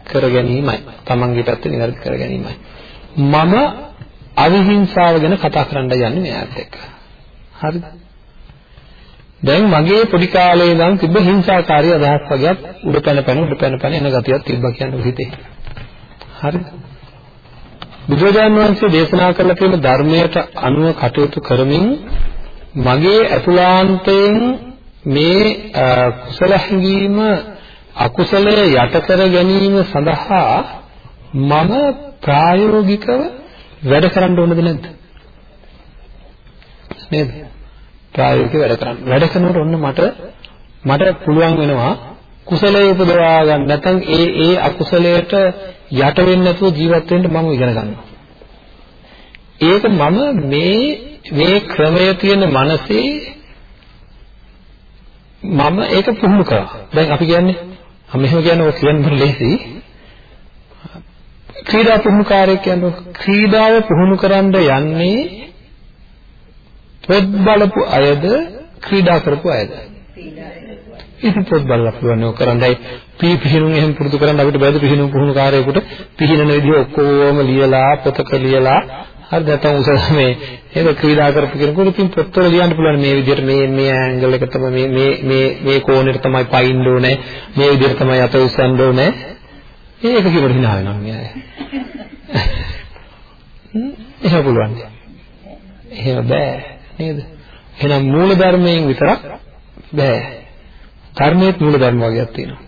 කර ගැනීමයි. තමන්ගේ පැත්ත නිවැරදි කර ගැනීමයි. මම අවිහිංසාව ගැන කතා කරන්න යන්නේ මෙයාත් එක්ක. හරිද? දැන් මගේ පොඩි කාලේ ඉඳන් තිබ්බ හිංසාකාරී අදහස් වගේක් උඩ පැන පැන උඩ පැන පැන එන ගතියක් තිබ්බා කියන්නේ හිතේ. හරිද? බුදුරජාණන් වහන්සේ දේශනා කරලා තියෙන ධර්මයට අනුව කටයුතු කරමින් මගේ අතුලාන්තයෙන් මේ කුසල හැඟීම අකුසලය යට කර ගැනීම සඳහා මම ප්‍රායෝගිකව වැඩ කරන්න ඕනද නැද්ද? නේද? ප්‍රායෝගිකව වැඩ කරන්න. වැඩ කරනකොට ඔන්න මට මට පුළුවන් වෙනවා කුසලයේ උපදවා ගන්න නැත්නම් ඒ ඒ අකුසලයට යට වෙන්නේ නැතුව ජීවත් වෙන්න මම ඉගෙන ගන්නවා. ඒක මම මේ මේ ක්‍රමය තියෙන මනසේ මම ඒක පුහුණු කරා. දැන් අපි කියන්නේ මෙහෙම කියන්නේ ඔය කියන්න ලේසි. ක්‍රීඩා පුහුණුකාරයෙක් කියන්නේ ක්‍රීඩාව පුහුණු කරන්න යන්නේ පොත් බලපු අයද ක්‍රීඩා කරපු අයද? ඉතින් පොත් බලලා පුළුවන් ඒක කරන්නයි. පී පිහිනුම් එහෙම පුරුදු කරන්න අපිට බැද පිහිනුම් පුහුණුකාරයෙකුට පිහිනන විදිහ ඔක්කොම ලියලා පොතක ලියලා හරි නැත්නම් උස මේ ඒක ක්‍රීඩා කරපු කෙනෙකුට ඉතින් පොත්වල ලියන්න පුළුවන් මේ විදිහට මේ මේ ඇන්ගල් එක තමයි මේ මේ මේ මේ කෝණයට තමයි පයින්න ඕනේ. මේ විදිහට තමයි අත උස්සන්න ඕනේ. ඒක කිව්වට hina වෙනවා මෙයා එහෙම පුළුවන් එහෙම බෑ. නේද එහෙනම් මූල ධර්මයෙන් විතරක් බෑ ධර්මයේ මූල ධර්ම වර්ගයක් තියෙනවා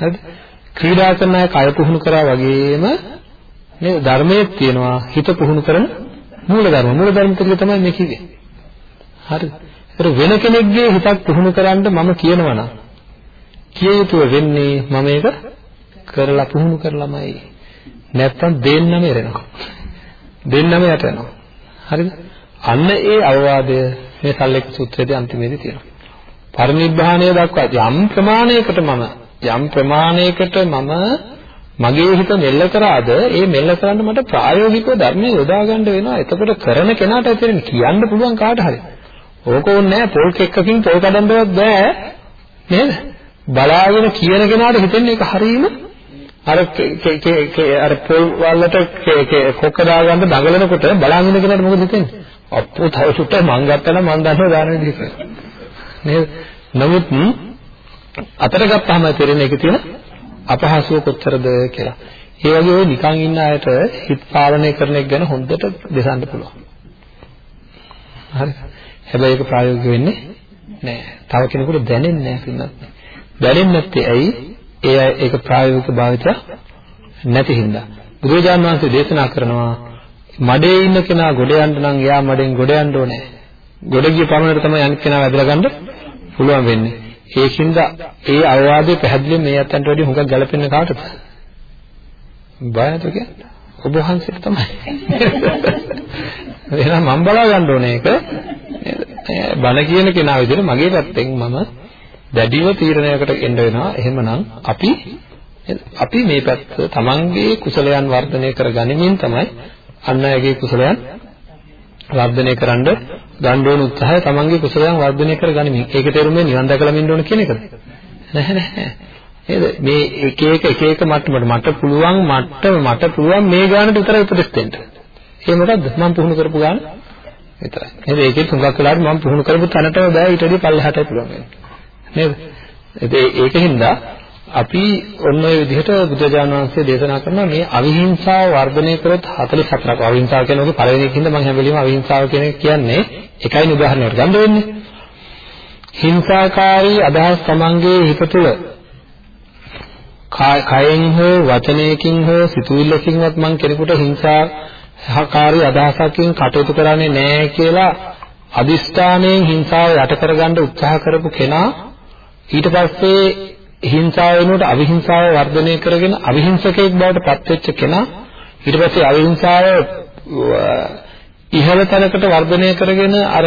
හරිද ක්‍රීඩා කරන අය කය පුහුණු කරා වගේම මේ ධර්මයේ තියෙනවා හිත පුහුණු කරන මූල ධර්ම. මූල ධර්ම ටික තමයි මේ කිව්වේ. හරිද? ඒතර වෙන කෙනෙක්ගේ හිතක් පුහුණු කරන්න මම කියනවා නම් කිය යුතුව වෙන්නේ මම ඒක කරලා පුහුණු කරලාමයි. නැත්තම් දෙන්නම එරෙනවා. දෙන්නම යට යනවා. හරිද? අන්න ඒ අවවාදය මේ සල්ලේක සූත්‍රයේදී අන්තිමේදී තියෙනවා. පරිනිබ්බාණය දක්වා යම් ප්‍රමාණයකට මම යම් ප්‍රමාණයකට මම මගේ හිත මෙල්ල කරාද ඒ මෙල්ල කරන්න මට ප්‍රායෝගිකව ධර්මයේ යොදා ගන්න වෙනවා. එතකොට කරන කෙනාට ඇත්තටම කියන්න පුළුවන් කාට හරි. ඕක ඕනේ නැහැ පොල් කෙක්කකින් පොල් කඩන්නවත් බෑ. නේද? බලාගෙන කියන කෙනාට හිතෙන්නේ ඒක හරීම අර අර පොල් වලට කොක්ක දාගන්න දඟලනකොට බලාගෙන කෙනාට මොකද හිතෙන්නේ? අප්පෝ තව සුට්ට මං ගත්තා නම් මං දන්නවා දාන විදිහ කියලා. නේද? නමුත් අතට ගත්තාම තේරෙන එක තියෙන අපහසුව කොච්චරද කියලා. ඒ වගේ ඔය නිකන් ඉන්න අයට හිත පාලනය කරන එක ගැන හොඳට දෙසන්න පුළුවන්. හරි. හැබැයි ඒක ප්‍රායෝගික වෙන්නේ නෑ. තව කෙනෙකුට දැනෙන්නේ නෑ පින්නත්. දැනෙන්නේ නැත්තේ ඇයි? ඒ ඒක ප්‍රායෝගික භාවිතය නැති හින්දා. බුදුරජාණන් වහන්සේ දේශනා කරනවා මඩේ ඉන්න කෙනා ගොඩ යන්න නම් එයා මඩෙන් ගොඩ යන්න ඕනේ. ගොඩ ගිය පමණට තමයි අනිත් කෙනා වැදලා ගන්න පුළුවන් වෙන්නේ. ඒකින්ද ඒ අවවාදයේ පැහැදිලිව මේ අතන්ට වැඩි හුඟක් ගැලපෙන්නේ කාටද? බය නැතුව කියන්නේ. ඔබ වහන්සේට තමයි. එහෙනම් මම බලා ගන්න ඕනේ ඒක. බණ කියන කෙනා විදිහට මගේ පැත්තෙන් මම දැඩිව තීරණයකට එන්න වෙනවා. එහෙමනම් අපි අපි මේ පැත්ත තමන්ගේ කුසලයන් වර්ධනය කර ගනිමින් තමයි අන් අයගේ කුසලයන් වර්ධනය කරන්න ගන්න ඕන උත්සාහය තමන්ගේ කුසලයන් වර්ධනය කරගනිමින්. ඒක තේරුමේ නිවන් දැකලා මින්න ඕන කියන එකද? නැහැ නැහැ. නේද? මේ එක එක එක එක මට්ටමකට මට පුළුවන් මට්ටම මට පුළුවන් මේ ගානට විතරයි උපදෙස් දෙන්න. ඒ මොකද්ද? මම පුහුණු කරපු ගාන විතරයි. නේද? ඒකේ තුඟක් වෙලාවට මම පුහුණු කරපු තැනටම බෑ ඊට වඩා පල්ලෙහාටයි පුළුවන් වෙන්නේ. නේද? ඒකින්ද අපි ඔන්න ඔය විදිහට බුදුරජාණන් වහන්සේ දේශනා කරනවා මේ අවිහිංසාව වර්ධනය කරොත් 44ක් අවිහිංසාව කියන එක පළවෙනි එකින්ද මම හැම වෙලෙම අවිහිංසාව කියන එක කියන්නේ එකයි උදාහරණයක් ගන්න වෙන්නේ. හිංසාකාරී අදහස් තමන්ගේ හිත තුළ කයෙන් හෝ වචනයකින් හෝ සිතුවිල්ලකින්වත් මම කෙනෙකුට හිංසාකාරී අදහසකින් කටයුතු කරන්නේ නැහැ කියලා අදිස්ථානයෙන් හිංසාව යට කරගන්න උත්සාහ කරපු කෙනා ඊට පස්සේ හිංසාව වෙනුවට අවිහිංසාව වර්ධනය කරගෙන අවිහිංසකයෙක් බවට පත් වෙච්ච කෙනා ඊට පස්සේ අවිහිංසාව ඉහළ තැනකට වර්ධනය කරගෙන අර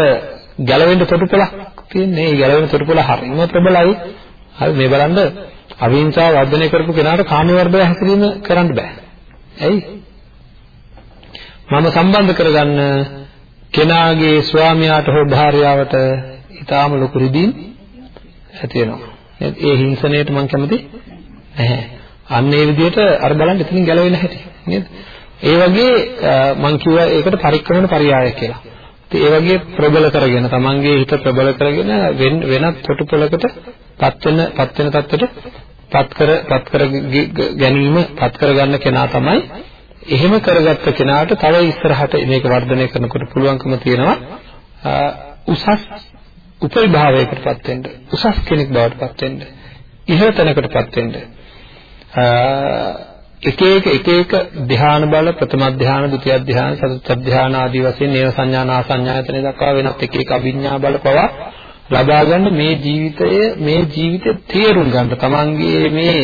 ගැලවෙන්න තොටුපළක් තියෙන්නේ. ඒ ගැලවෙන තොටුපළ හරිම ප්‍රබලයි. හරි මේ බලන්න අවිහිංසාව වර්ධනය කරපු කෙනාට කාම වර්ධය හැසිරීම කරන්න බෑ. ඇයි? මම සම්බන්ධ කරගන්න කෙනාගේ ස්වාමියාට හෝ භාර්යාවට ඊටාම ලොකු රිදීම් ඇති වෙනවා. ඒ හිංසනයට මම කැමති නැහැ. අන්න ඒ විදිහට අර බලන්න එතනින් ගැලවෙන්න හැටි නේද? ඒ වගේ මම කිව්වා ඒකට පරික්‍රමණ පරියාය කියලා. ඉතින් ඒ වගේ ප්‍රබල කරගෙන තමන්ගේ හිත ප්‍රබල කරගෙන වෙනත් කොටුපලකට පත් වෙන පත් වෙන තත්ත්වයට පත් කර පත් කර ගැනීම පත් කරගන්න කෙනා තමයි එහෙම කරගත්ත කෙනාට තව ඉස්සරහට මේක වර්ධනය කරනකොට පුළුවන්කම තියෙනවා උසස් උපරිභාවයකටපත් වෙන්න උසස් කෙනෙක් බවට පත් වෙන්න ඉහළ තැනකටපත් වෙන්න. එක එක එක එක ධ්‍යාන බල ප්‍රථම ධ්‍යාන ဒုတိ ය ධ්‍යාන චතුර්ථ ධ්‍යාන ආදී වශයෙන් නේව සංඥා නා සංඥායතන දක්වා වෙනත් එක එක අභිඥා බල පවා ලබා ගන්න මේ ජීවිතය මේ ජීවිතය තේරුම් ගන්න. තමන්ගේ මේ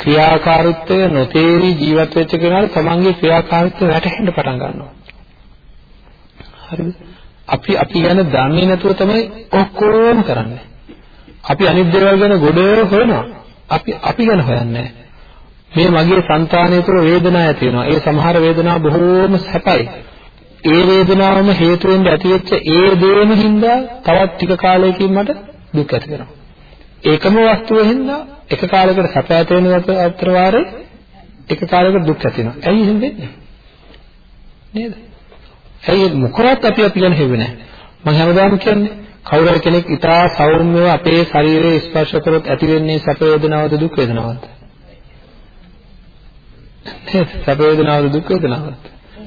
ක්‍රියාකාරීත්වය නොතේරි ජීවත් වෙච්ච කෙනාට තමන්ගේ ක්‍රියාකාරීත්වය වැටහෙන්න පටන් ගන්නවා. හරිද? අපි අපි ගැන දන්නේ නැතුව තමයි ඔක්කොම කරන්නේ අපි අනිත් දේවල් ගැන ගොඩ හොයනවා අපි අපි ගැන හොයන්නේ මේ මගේ సంతානය තුළ වේදනාවක් ඇති වෙනවා ඒ සමහර වේදනා බොහෝම සැපයි ඒ වේදනාවම හේතු වෙන්න ඇතිවෙච්ච ඒ දේම හින්දා තවත් ටික කාලයකින් මට දුක් ඇති වෙනවා. ඒකම වස්තුව හින්දා එක කාලයකට සැප ඇති වෙන අතර වාරේ එක කාලයකට දුක් ඇති වෙනවා. ඇයි එහෙම වෙන්නේ? නේද? ඇයි මොකවත් අපි අපි ගැන හෙව්වේ නැහැ. මම හැමදාම කියන්නේ කවුරු හරි කෙනෙක් ඉතා සෞම්‍යව අපේ ශරීරයේ ස්පර්ශ කරොත් ඇති වෙන්නේ සැප වේදනාවද දුක් වේදනාවද? නේද? සැප වේදනාවද දුක් වේදනාවද?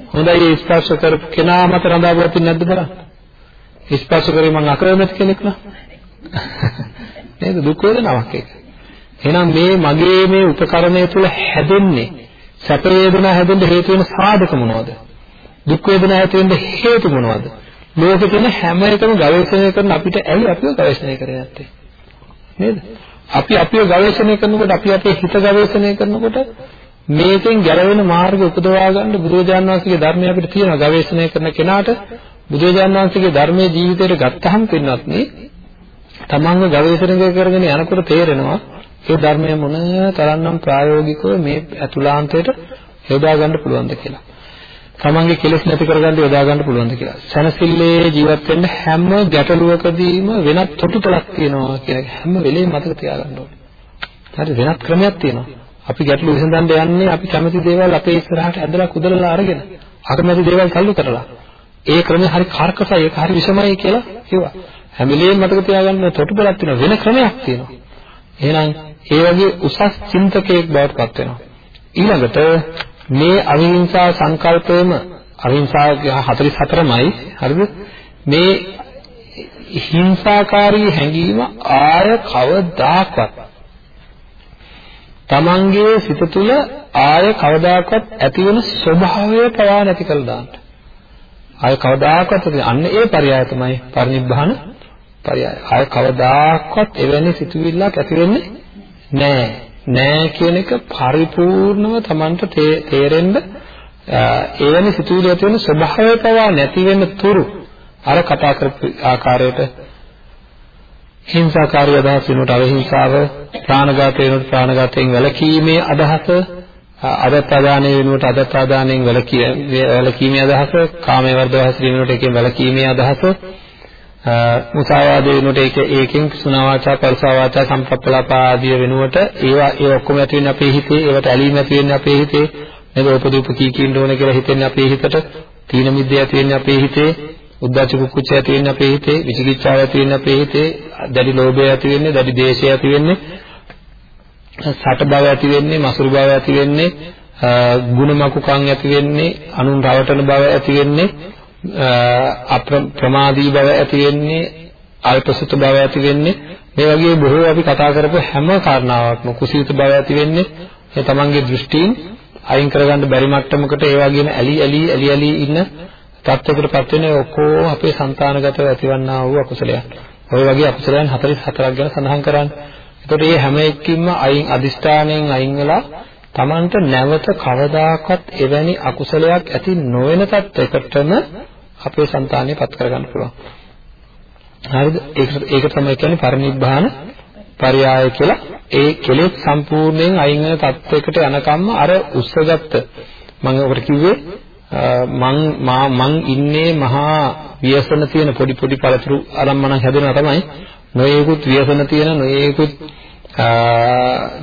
හොඳයි ස්පර්ශ කරපු කෙනා මත රඳාපුවා තියෙන්නේ නැද්ද බලන්න. ස්පර්ශ කරේ මං අකමැති කෙනෙක් නා. නේද දුක් වේදනාවක් ඒක. එහෙනම් මේ මගේ මේ උපකරණය තුල හැදෙන්නේ සැප වේදනා හැදෙන්න හේතු වෙන සාධක මොනවද? දුක් වේදනා ඇති වෙන්න හේතු මොනවද? ලෝකෙ තියෙන හැම එකම ගවේෂණය කරන අපිට ඇයි අපිව ගවේෂණය කරේ නැත්තේ? නේද? අපි අපිව ගවේෂණය කරනකොට අපි අපේ හිත ගවේෂණය කරනකොට මේකෙන් ගැලවෙන මාර්ග උපදවා ගන්න බුදුරජාණන් වහන්සේගේ ධර්මය අපිට තියෙනවා ගවේෂණය කරන කෙනාට බුදුරජාණන් වහන්සේගේ ධර්මයේ ජීවිතයට ගත්තහම පින්නත් නේ තමන්ව ගවේෂණය කරගෙන යනකොට තේරෙනවා ඒ ධර්මය මොන තරම්නම් ප්‍රායෝගිකව මේ අතුලාන්තයට යොදා ගන්න පුළුවන්ද කියලා. තමන්ගේ කෙලෙස් නැති කරගන්න යොදා ගන්න පුළුවන්ද කියලා. සනසිල්ලේ ජීවත් වෙන්න හැම ගැටලුවකදීම වෙනත් තොටුපළක් තියෙනවා කියන හැම වෙලේම මතක තියාගන්න ඕනේ. හරි වෙනත් ක්‍රමයක් තියෙනවා. අපි ගැටලු විසඳන්න යන්නේ අපි කැමති දේවල් අපේ ඉස්සරහට ඇදලා කුදලලා අරගෙන අකමැති දේවල් සල්ලු කරලා ඒ ක්‍රමය හරි කාර්කසයි ඒක හරි විෂමයි කියලා කිව්වා හැම වෙලේම මතක තියාගන්න තොටුපළක් තියෙනවා වෙන ක්‍රමයක් තියෙනවා එහෙනම් ඒ වගේ උසස් චින්තකයෙක් බවට පත් වෙනවා ඊළඟට මේ අවිහිංසා සංකල්පයම අවිහිංසා 44මයි හරිද මේ හිංසාකාරී හැඟීම ආය කවදාකවත් තමන්ගේ සිත තුළ ආය කවදාකවත් ඇති වෙන ස්වභාවය පවා නැති කළ දාන්න. ආය කවදාකවත් අන්න ඒ පරයය තමයි පරිනිබ්බාන පරයය. ආය කවදාකවත් එවැනි සිතුවිල්ලක් ඇති වෙන්නේ නැහැ. නෑ කියන එක පරිපූර්ණව Tamanට තේරෙන්න එවැනි සිතුවිලි ඇති වෙන ස්වභාවය පවා නැති වෙන තුරු අර කතා කරපු ආකාරයට හිංසාකාරී අදහස් වෙනකොට අවහිංසාව ප්‍රාණඝාතය වෙනකොට ප්‍රාණඝාතයෙන් වැළකීමේ අදහස අදත්තාදානය වෙනුවට අදත්තාදානයෙන් වැළකීමේ අදහස කාමයේ වර්ධව හැසිරීම වෙනුවට ඒකෙන් වැළකීමේ අදහස මුසාවාදේ වෙනුවට ඒක ඒකෙන් සුණාවාචා පරසවාචා සම්ප්‍රප්පලාප ආදී වෙනුවට ඒවා ඒ ඔක්කොම ඇති වෙන්නේ අපේ හිතේ ඒවට ඇලීම ඇති වෙන්නේ අපේ හිතේ. නේද? උපදීප කී කින්න ඕන කියලා හිතෙන්නේ අපේ හිතට. තීන මිද්දේ ඇති වෙන්නේ අපේ හිතේ. උද්දච්ච කුක්කුච්ච ඇති වෙන්නේ අපේ හිතේ, විචිකිච්ඡාව ඇති වෙන්නේ අපේ හිතේ, දැඩි ලෝභය ඇති වෙන්නේ, දැඩි දේශය ඇති වෙන්නේ, සට බව ඇති වෙන්නේ, මසුරු බව ඇති වෙන්නේ, ගුණමකුකම් ඇති වෙන්නේ, අනුන් රවටන බව ඇති වෙන්නේ, අප්‍රමාදී බව ඇති වෙන්නේ අල්පසුත බව ඇති වෙන්නේ මේ වගේ බොහෝ අපි කතා කරපු හැම කාරණාවක්ම කුසීත බව ඇති වෙන්නේ ඒ තමන්ගේ දෘෂ්ටීන් අයින් කරගන්න බැරි මට්ටමකට ඒ වගේම ඇලි ඇලි ඇලි ඇලි ඉන්න තත්ත්වයකටපත් වෙන ඔකෝ අපේ సంతానගතව ඇතිවන්නා වූ අකුසලයක්. ඔය වගේ අකුසලයන් 44ක් ගැන සඳහන් කරන්නේ. ඒතකොට මේ හැම එකකින්ම අයින් අදිස්ථාණයෙන් අයින් වෙලා Tamanට නැවත කවදාකවත් එවැනි අකුසලයක් ඇති නොවන තත්ත්වයකටම අපේ సంతානිය පත් කරගන්න පුළුවන්. හරිද? ඒක ඒක තමයි කියන්නේ පරිනිබ්බාන පරයය කියලා. ඒ කෙලෙස් සම්පූර්ණයෙන් අයින් වෙන තත්යකට යනකම්ම අර උස්සගත්ත මම ඔකට කිව්වේ මං මං ඉන්නේ මහා ව්‍යසන තියෙන පොඩි පොඩි පළතුරු අරම්මනම් හැදෙනවා තමයි නොයේකුත් ව්‍යසන තියෙන නොයේකුත්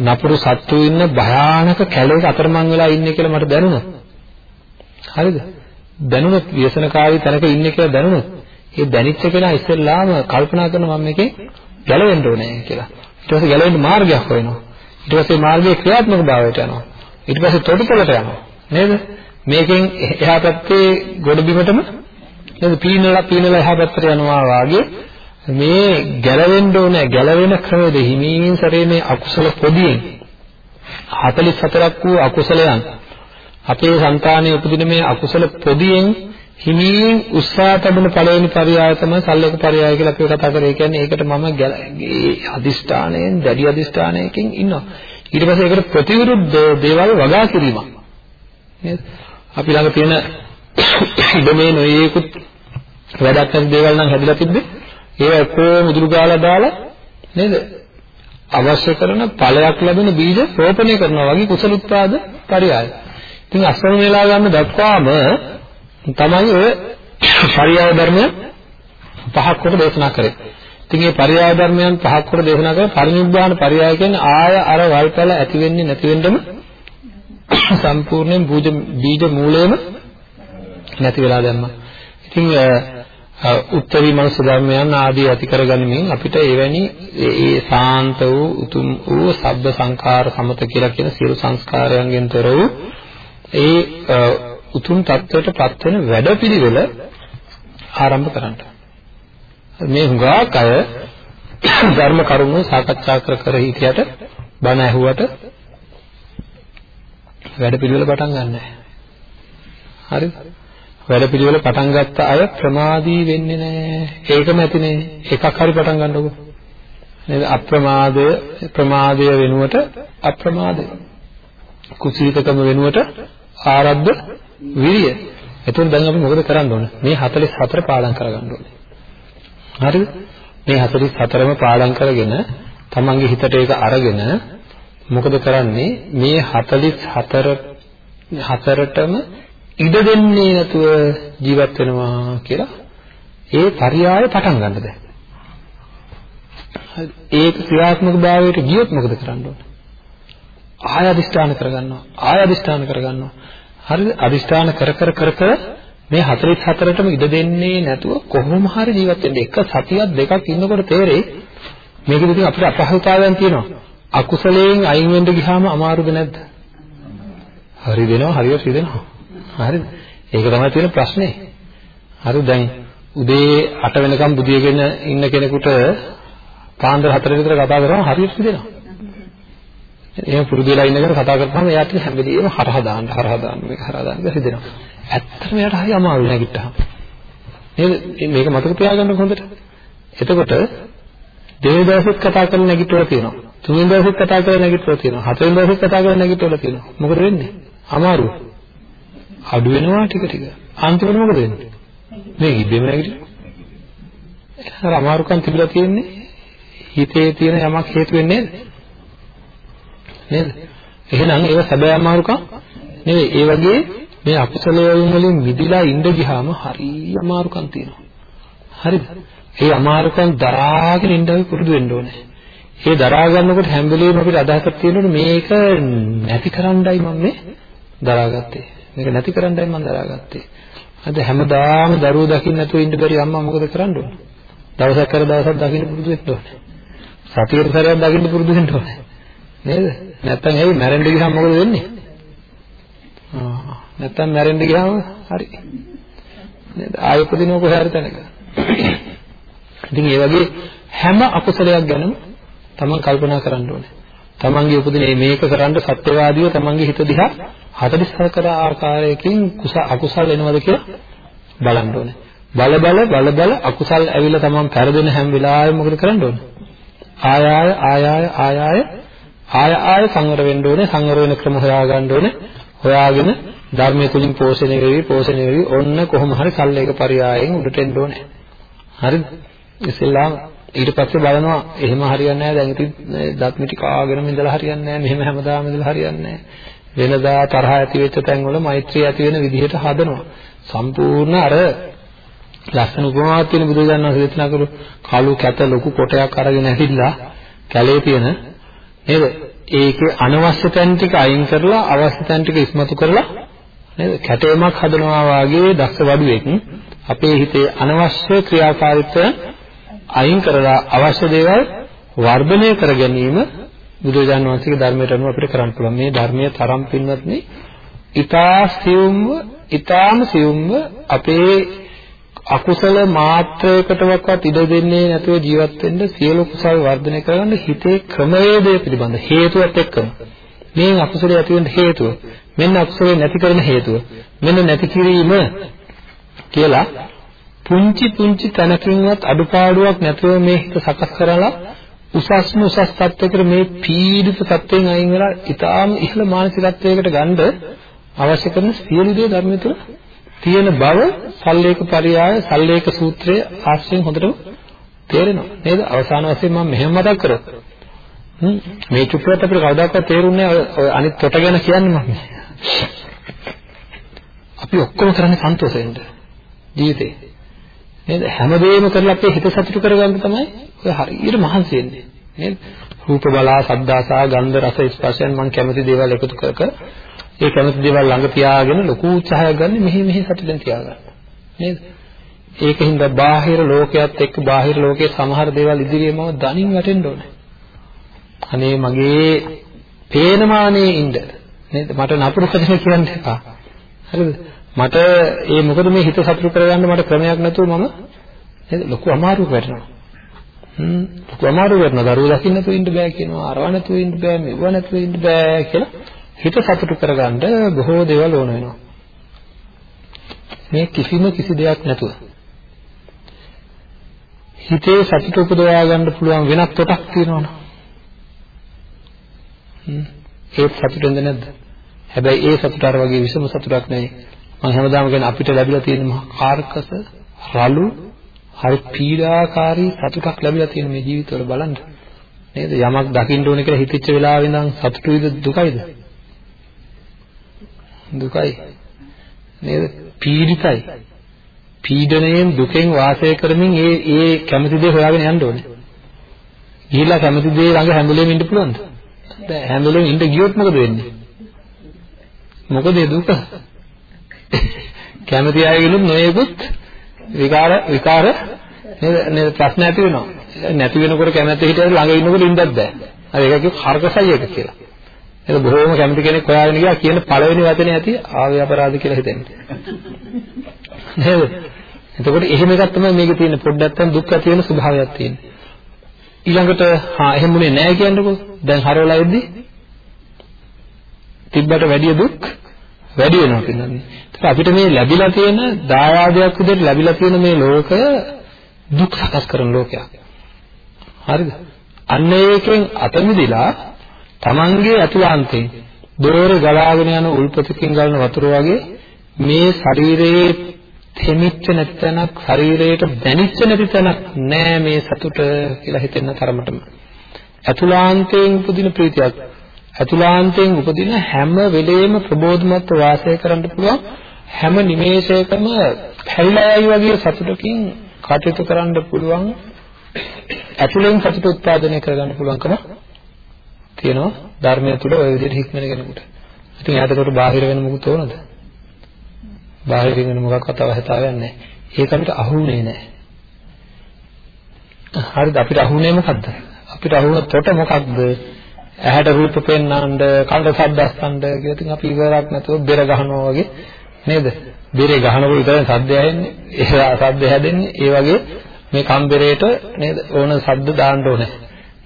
නපුරු සත්තු ඉන්න භයානක කැලේක අතරමං වෙලා ඉන්නේ කියලා මට දැනුණා. හරිද? දැනුණොත් ව්‍යසනකාරී තැනක ඉන්නේ කියලා දැනුණොත් ඒ දැනිච්ච කෙනා ඉස්සෙල්ලාම කල්පනා කරනවා මම මේකේ ගැලවෙන්න ඕනේ කියලා. ඊට පස්සේ ගැලවෙන්න මාර්ගයක් හොයනවා. ඊට පස්සේ මාර්ගයේ ක්‍රියාත්මක භාවයට යනවා. ඊට පස්සේ තොටුපළට යනවා. නේද? මේකෙන් එහා පැත්තේ ගොඩබිමටම නේද පීනලා පීනලා එහා පැත්තට යනවා වාගේ මේ ගැලවෙන්න ඕනේ ගැලවෙන ක්‍රමෙද හිමින් සරේ මේ අකුසල පොදියෙන් 44ක් වූ අකුසලයන් අපේ సంతානයේ උපදින මේ අකුසල පොදියෙන් හිමින් උත්සාහ තබන පළවෙනි පරයය තමයි සල්ලක පරයය කියලා අපි කතා කරේ. ඒ කියන්නේ ඒකට මම අදිෂ්ඨාණයෙන් දැඩි අදිෂ්ඨාණයකින් ඉන්නවා. ඊට පස්සේ ඒකට ප්‍රතිවිරුද්ධ දේවල් වගා කිරීමක්. නේද? අපි ළඟ තියෙන ඉදමේ නොයේකුත් වැඩක් නැති දේවල් නම් හැදිලා තිබ්බේ ඒවා කොහොම උදුරු ගාලා දාලා නේද අවශ්‍ය කරන ඵලයක් ලැබෙන බීජ රෝපණය කරනවා වගේ කුසල උත්පාද පරියාය. ඉතින් අස්වන වේලා ගන්න දක්වාම තමයි ඔය පරියාය ධර්මය පහක් කොට දේශනා කරේ. ඉතින් මේ පරියාය ධර්මයන් පහක් කොට දේශනා කරේ පරිනිබ්බාන පරියාය කියන්නේ ආය අර වල්පල ඇති වෙන්නේ නැති වෙන්නම සම්පූර්ණයෙන් බීජ මූලයේම නැති වෙලා දැම්මා. ඉතින් උත්තරී මනස ධර්මයන් ආදී ඇති කරගනිමින් අපිට එවැනි ඒ සාන්ත වූ උතුම් වූ සබ්බ සංඛාර සමත කියලා කියන සියලු සංස්කාරයන්ගෙන් තොර වූ ඒ උතුම් தත්වයට පත් වෙන වැඩපිළිවෙල ආරම්භ කරන්න. මේ හුඟක් අය ධර්ම කරුණු සාකච්ඡා කර කර හිටියට බණ ඇහුවට වැඩපිළිවෙල පටන් ගන්නෑ. හරිද? වැඩපිළිවෙල පටන් ගත්ත අය ප්‍රමාදී වෙන්නේ නැහැ. ඒකම ඇතිනේ. එකක් හරි පටන් ගන්නකො. නේද? අප්‍රමාදය ප්‍රමාදය වෙනුවට අප්‍රමාදය. කුසීතකම වෙනුවට ආරද්ධ විරිය. එතකොට දැන් අපි මොකද කරන්න ඕන? මේ 44 පාඩම් කරගන්න ඕනේ. හරිද? මේ 44ම පාඩම් කරගෙන තමන්ගේ හිතට ඒක අරගෙන මොකද කරන්නේ? මේ 44 හතරටම ඉඩ දෙන්නේ නැතුව ජීවත් වෙනවා කියලා ඒ පරියාය පටන් ගන්න දැන්. ඒක ක්‍රියාත්මක භාවයට ගියොත් මොකද කරන්න ඕන? ආය අදිෂ්ඨාන කරගන්නවා. ආය අදිෂ්ඨාන කරගන්නවා. හරිද? අදිෂ්ඨාන කර කර කර කර මේ 44ටම ඉඩ දෙන්නේ නැතුව කොහොම හරි ජීවත් වෙන්න. එක සතියක් දෙකක් ඉන්නකොට තේරෙයි මේකෙදි ඉතින් අපිට අපහසුතාවයන් තියෙනවා. අකුසලයෙන් අයින් වෙන්න ගියාම අමාරුද නැද්ද? හරි දෙනවා හරියට රිදෙනවා. හරිද? ඒක තමයි තියෙන ප්‍රශ්නේ. හරි දැන් උදේ 8 වෙනකම් බුදියගෙන ඉන්න කෙනෙකුට පාන්දර 4 විතර කතා කරාම හරියට රිදෙනවා. එහෙම පුරුදු වෙලා ඉන්නකොට කතා කරපුවම එයාට හැම වෙලෙම හරහා දාන්න හරහා දාන්න මේක හරහා දාන්න රිදෙනවා. ඇත්තටම එයාට හරි අමාරු නැගිට්ටහම. නේද? මේක මතක තියාගන්න හොඳට. එතකොට දෙවෙනි දවසෙත් කතා කරලා නැගිටවල තියෙනවා. තුන්වෙනි දවසෙත් කතා කරලා නැගිටවල තියෙනවා. හතරවෙනි දවසෙත් කතා කරලා නැගිටවල තියෙනවා. මොකද වෙන්නේ? අමාරු. අඩු වෙනවා ටික ටික. අන්තිමට මොකද වෙන්නේ? මේ ඉබේම නැගිටිනවා. එහෙනම් අමාරුකම් තිබිලා තියෙන්නේ හිතේ තියෙන යමක් හේතු වෙන්නේ නේද? එහෙනම් ඒක සැබෑ අමාරුකම් නෙවෙයි. ඒ වගේ මේ අකුසලයෙන් වලින් මිදිලා ඉඳ ගියාම හරි අමාරුකම් තියෙනවා. හරිද? ඒ අමාරුකම් දරාගෙන ඉඳ අපි පුරුදු වෙන්න ඕනේ. ඒ දරා ගන්නකොට හැම වෙලෙම අපිට අදහසක් තියෙනවනේ මේක නැති කරන්නයි මම මේ දරාගත්තේ. මේක නැති කරන්නයි මම දරාගත්තේ. අද හැමදාම දරුවෝ දකින්න නැතුව ඉන්න බැරි අම්මා මොකද කරන්න ඕන? දවසක් කර දවසක් දකින්න පුරුදු වෙන්න ඕනේ. සතියට සැරයක් දකින්න පුරුදු වෙන්න ඕනේ. නේද? නැත්තම් ඇයි මැරෙන්න ගියාම මොකද වෙන්නේ? ආ නැත්තම් මැරෙන්න ගියාම හරි. නේද? ආයෙ උපදිනව කොහේ හරි තැනක. ඉතින් ඒ වගේ හැම අකුසලයක් ගැනම තමන් කල්පනා කරන්න ඕනේ. තමන්ගේ උපදින මේක කරන්න සත්‍යවාදීව තමන්ගේ හිත දිහා 44 ආකාරයකින් කුස අකුසල් එනවද කියලා බලන්න ඕනේ. බල බල බල බල අකුසල් ඇවිල්ලා තමන් පෙරදෙන හැම වෙලාවෙම මොකද කරන්න ඕනේ? ආය ආය ආය ආය ආය ආය ආය ආය සංවර වෙන්න ඕනේ සංවර වෙන ක්‍රම හොයාගන්න ඕනේ. හොයාගෙන ධර්මයේ තුලින් පෝෂණය වෙවි පෝෂණය වෙවි. ඔන්න කොහොම හරි සල්ලේක පරියායෙන් උඩට එන්න ඕනේ. හරිද ඉස්සෙල්ලාම ඊට පස්සේ බලනවා එහෙම හරියන්නේ නැහැ. දැන් ඉතින් දත් මිටි කාගෙනම ඉඳලා හරියන්නේ නැහැ. මෙහෙම හැමදාම ඉඳලා හරියන්නේ නැහැ. වෙනදා තරහ ඇති වෙච්ච තැන්වල මෛත්‍රිය ඇති වෙන විදිහට හදනවා. සම්පූර්ණ අර ලස්සන උපමාවක් තියෙන බුදුරජාණන් වහන්සේ දේශනා කරු කළු කැත ලොකු කොටයක් අරගෙන ඇවිල්ලා කැලේ තියෙන නේද? ඒකේ අනවශ්‍ය තැන් ටික අයින් කරලා අවශ්‍ය තැන් ටික ඉස්මතු කරලා නේද? කැටයමක් හදනවා වාගේ දක්ෂ වඩුවෙක් අපේ හිතේ අනවශ්‍ය ක්‍රියාකාරීත්වය අයින් කරලා අවශ්‍ය දේවල් වර්ධනය කර ගැනීම බුදුරජාණන් වහන්සේගේ ධර්මයට අනුව අපිට කරන්න පුළුවන්. මේ ධර්මයේ තරම් පින්වත්නි ඊතා සියුම්ව ඊතාම සියුම්ව අපේ අකුසල මාත්‍රයකටවත් ඉඩ දෙන්නේ නැතුව ජීවත් වෙන්න සියලු කුසල් වර්ධනය කරගන්න හිතේ ක්‍රමවේදය පිළිබඳ හේතුවත් එක්කම. මේ අකුසලයේ ඇති වෙන්න හේතුව මෙන්න අකුසලයේ නැති කරන හේතුව මෙන්න නැති කිරීම කියලා පුංචි පුංචි තැනකින්වත් අඩුපාඩුවක් නැතුව මේ හිත සකස් කරලා උසස්ම උසස් තත්ත්වයකට මේ පීඩිත තත්ත්වයෙන් අයින් වෙලා ඊටාම ඉහළ මානසිකත්වයකට ගන්න අවශ්‍ය කරන සියලු දේ ධර්මය තුළ තියෙන බව සල්ලේක පරියාය සල්ලේක සූත්‍රයේ ආශ්‍රයෙන් හොඳටම තේරෙනවා. නේද? අවසාන වශයෙන් මම මෙහෙම මතක් කරොත්. මේ චුට්ටුවත් අපිට කවදාකවත් තේරුන්නේ ඔය අනිත් කොට ගැන කියන්නේ මම. අපි ඔක්කොම කරන්නේ සන්තෝෂයෙන්ද? ජීවිතේ. නේද? හැමදේම කරලා අපේ හිත සතුටු කරගන්න තමයි ඔය හරියට මහන්සි වෙන්නේ. නේද? රූප බලා සද්දාසා ගන්ධ රස ස්පර්ශයන් මම කැමති දේවල් එකතු කර කර ඒ කැමති දේවල් ළඟ තියාගෙන ලොකු උත්සාහයක් ගන්න මෙහි මෙහි සතුටෙන් තියාගන්න. නේද? ඒකින්ද බාහිර ලෝකයක් එක්ක බාහිර ලෝකයේ සමහර දේවල් ඉදිරියේ මම දනින් වැටෙන්න ඕනේ. අනේ මගේ පේනමානේ ඉන්න. නේද? මට නපුරු වචන කියන්න එපා. හරිද? මට ඒ මොකද මේ හිත සතුටු කරගන්න මට ක්‍රමයක් නැතුව මම නේද ලොකු අමාරුවක් වැටෙනවා. හ්ම් ලොකු අමාරුවක් වෙනවා. දරුවෝ දකින්න නැතුව ඉන්න බෑ කියනවා. අරව නැතුව ඉන්න බෑ, මෙව නැතුව ඉන්න බෑ කියලා හිත සතුටු කරගන්න බොහෝ දේවල් ඕන වෙනවා. මේ කිසිම කිසි දෙයක් නැතුව හිතේ සතුට උපදවා ගන්න පුළුවන් වෙනත් කොටක් තියෙනවනේ. හ්ම් ඒත් සතුටෙන්ද නැද්ද? හැබැයි ඒ සතුට අර වගේ විසම සතුටක් නෙවෙයි. මම හැමදාම කියන්නේ අපිට ලැබිලා තියෙන මහා කාර්කස රළු හරි පීඩාකාරී සතුටක් ලැබිලා තියෙන මේ ජීවිතවල බලන්න. නේද? යමක් දකින්න ඕනේ කියලා හිතෙච්ච වෙලාවෙ ඉඳන් සතුටුයිද දුකයිද? දුකයි. නේද? පීඩිතයි. පීඩණයෙන් දුකෙන් වාසය කරමින් ඒ ඒ කැමති දේ හොයාගෙන යන්න ඕනේ. ගිහිල්ලා කැමති දේ ළඟ හැඳුලෙම ඉන්න පුළුවන්ද? බෑ. හැඳුලෙම ඉන්න ගියොත් මොකද වෙන්නේ? මොකද ඒ දුක? කැමති අයගෙනුත් නොයෙකුත් විකාර විකාර නේද? නේද? ප්‍රශ්න ඇති වෙනවා. නැති වෙනකොට කැමැත්ත හිටියද ළඟ ඉන්නකොට ඉන්නත් බෑ. හරි ඒක කිව්ව කර්කසයි එක කියලා. ඒක බොහොම කැමති කෙනෙක් හොයාගෙන ගියා කියන පළවෙනි වචනේ ඇති ආවේ අපරාධ කියලා හිතෙන්නේ. නේද? එතකොට එහෙම එකක් තමයි මේකේ තියෙන පොඩ්ඩක් තම දුක් ඇති වෙන ස්වභාවයක් තියෙන්නේ. ඊළඟට හා එහෙම මුනේ නැහැ කියන්නකෝ. දැන් හරවලා ඉද්දි තිබ්බට වැඩිය දුක් වැඩි වෙනවා කියන්නේ. ඒක අපිට මේ ලැබිලා තියෙන දායාදයක් විදිහට ලැබිලා තියෙන මේ ලෝකය දුක් සකස් කරන ලෝකයක්. හරිද? අන්න ඒකෙන් අත මිදලා Tamange අතුලාන්තයෙන් දොරේ ගලාගෙන යන උල්පතකින් ගලන වතුර වගේ මේ ශරීරයේ තෙමිච්ච නැති තැනක් ශරීරයට දැනිච්ච නැති තැනක් නෑ මේ සතුට කියලා හිතෙන තරමටම. අතුලාන්තයෙන් උපදින ප්‍රීතියක් අතුලාන්තයෙන් උපදින හැම වෙලේම ප්‍රබෝධමත්ව වාසය කරන්න පුළුවන් හැම නිමේෂයකම පැල්ලෑයි වගේ සතුටකින් කටයුතු කරන්න පුළුවන් ඇතුලෙන් සතුට උත්පාදනය කරගන්න පුළුවන්කම තියෙනවා ධර්මය තුළ ওই විදිහට හික්මන කෙනෙකුට. ඉතින් එයාට ඒකට බාහිර වෙන මොකුත් ඕනද? බාහිර වෙන මොකක්වත් අවශ්‍යතාවයක් නැහැ. ඒක අපිට අහුුනේ නැහැ. හරිද අපිට අහුුනේ මොකද්ද? අපිට අහුනකොට මොකක්ද? ඇහැට රූප පෙන්වන්න, කනට ශබ්ද අස්සන්න කියලා ඉතින් අපි ඉවරක් නැතුව බෙර ගහනවා වගේ නේද? බෙරේ ගහනකොට විතරයි ශබ්දය ඇහෙන්නේ. ඒ ශබ්ද හැදෙන්නේ. ඒ වගේ මේ කම්බරේට නේද ඕන ශබ්ද දාන්න ඕනේ.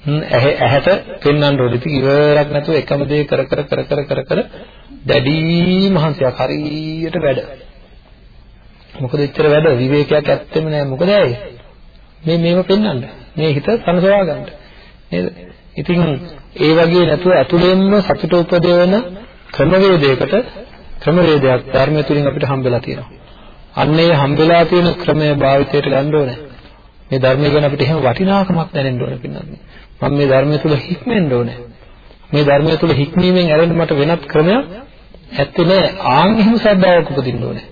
ඇහැට පෙන්වන්න ඕනේ. ඉතින් ඉවරක් නැතුව එකම දේ කර කර කර කර කර කර දැඩි මහන්සියක් හරියට වැඩ. මොකද එච්චර වැඩ විවේකයක් ඇත්තෙම නෑ. මොකද ඇයි? මේ මේව පෙන්වන්න. මේ හිත සංසවා ගන්න. නේද? ඉතින් ඒ වගේ නැතුව ඇතුළෙන්ම සතුට උපදවන ක්‍රමවේදයකට ක්‍රමවේදයක් ධර්මය තුලින් අපිට හම්බෙලා තියෙනවා. අන්න ඒ හම්බෙලා තියෙන ක්‍රමය භාවිතයට ගන්න ඕනේ. මේ ධර්මය ගැන අපිට එහෙම වටිනාකමක් දැනෙන්න ඕනේ පින්නත්. මම මේ ධර්මය තුල හික්මෙන්න ඕනේ. මේ ධර්මය තුල හික්මීමෙන් ඇරෙන්න මට වෙනත් ක්‍රමයක් ඇත්තේ නෑ. ආන් එහෙම ශ්‍රද්ධාවක් උපදින්න ඕනේ.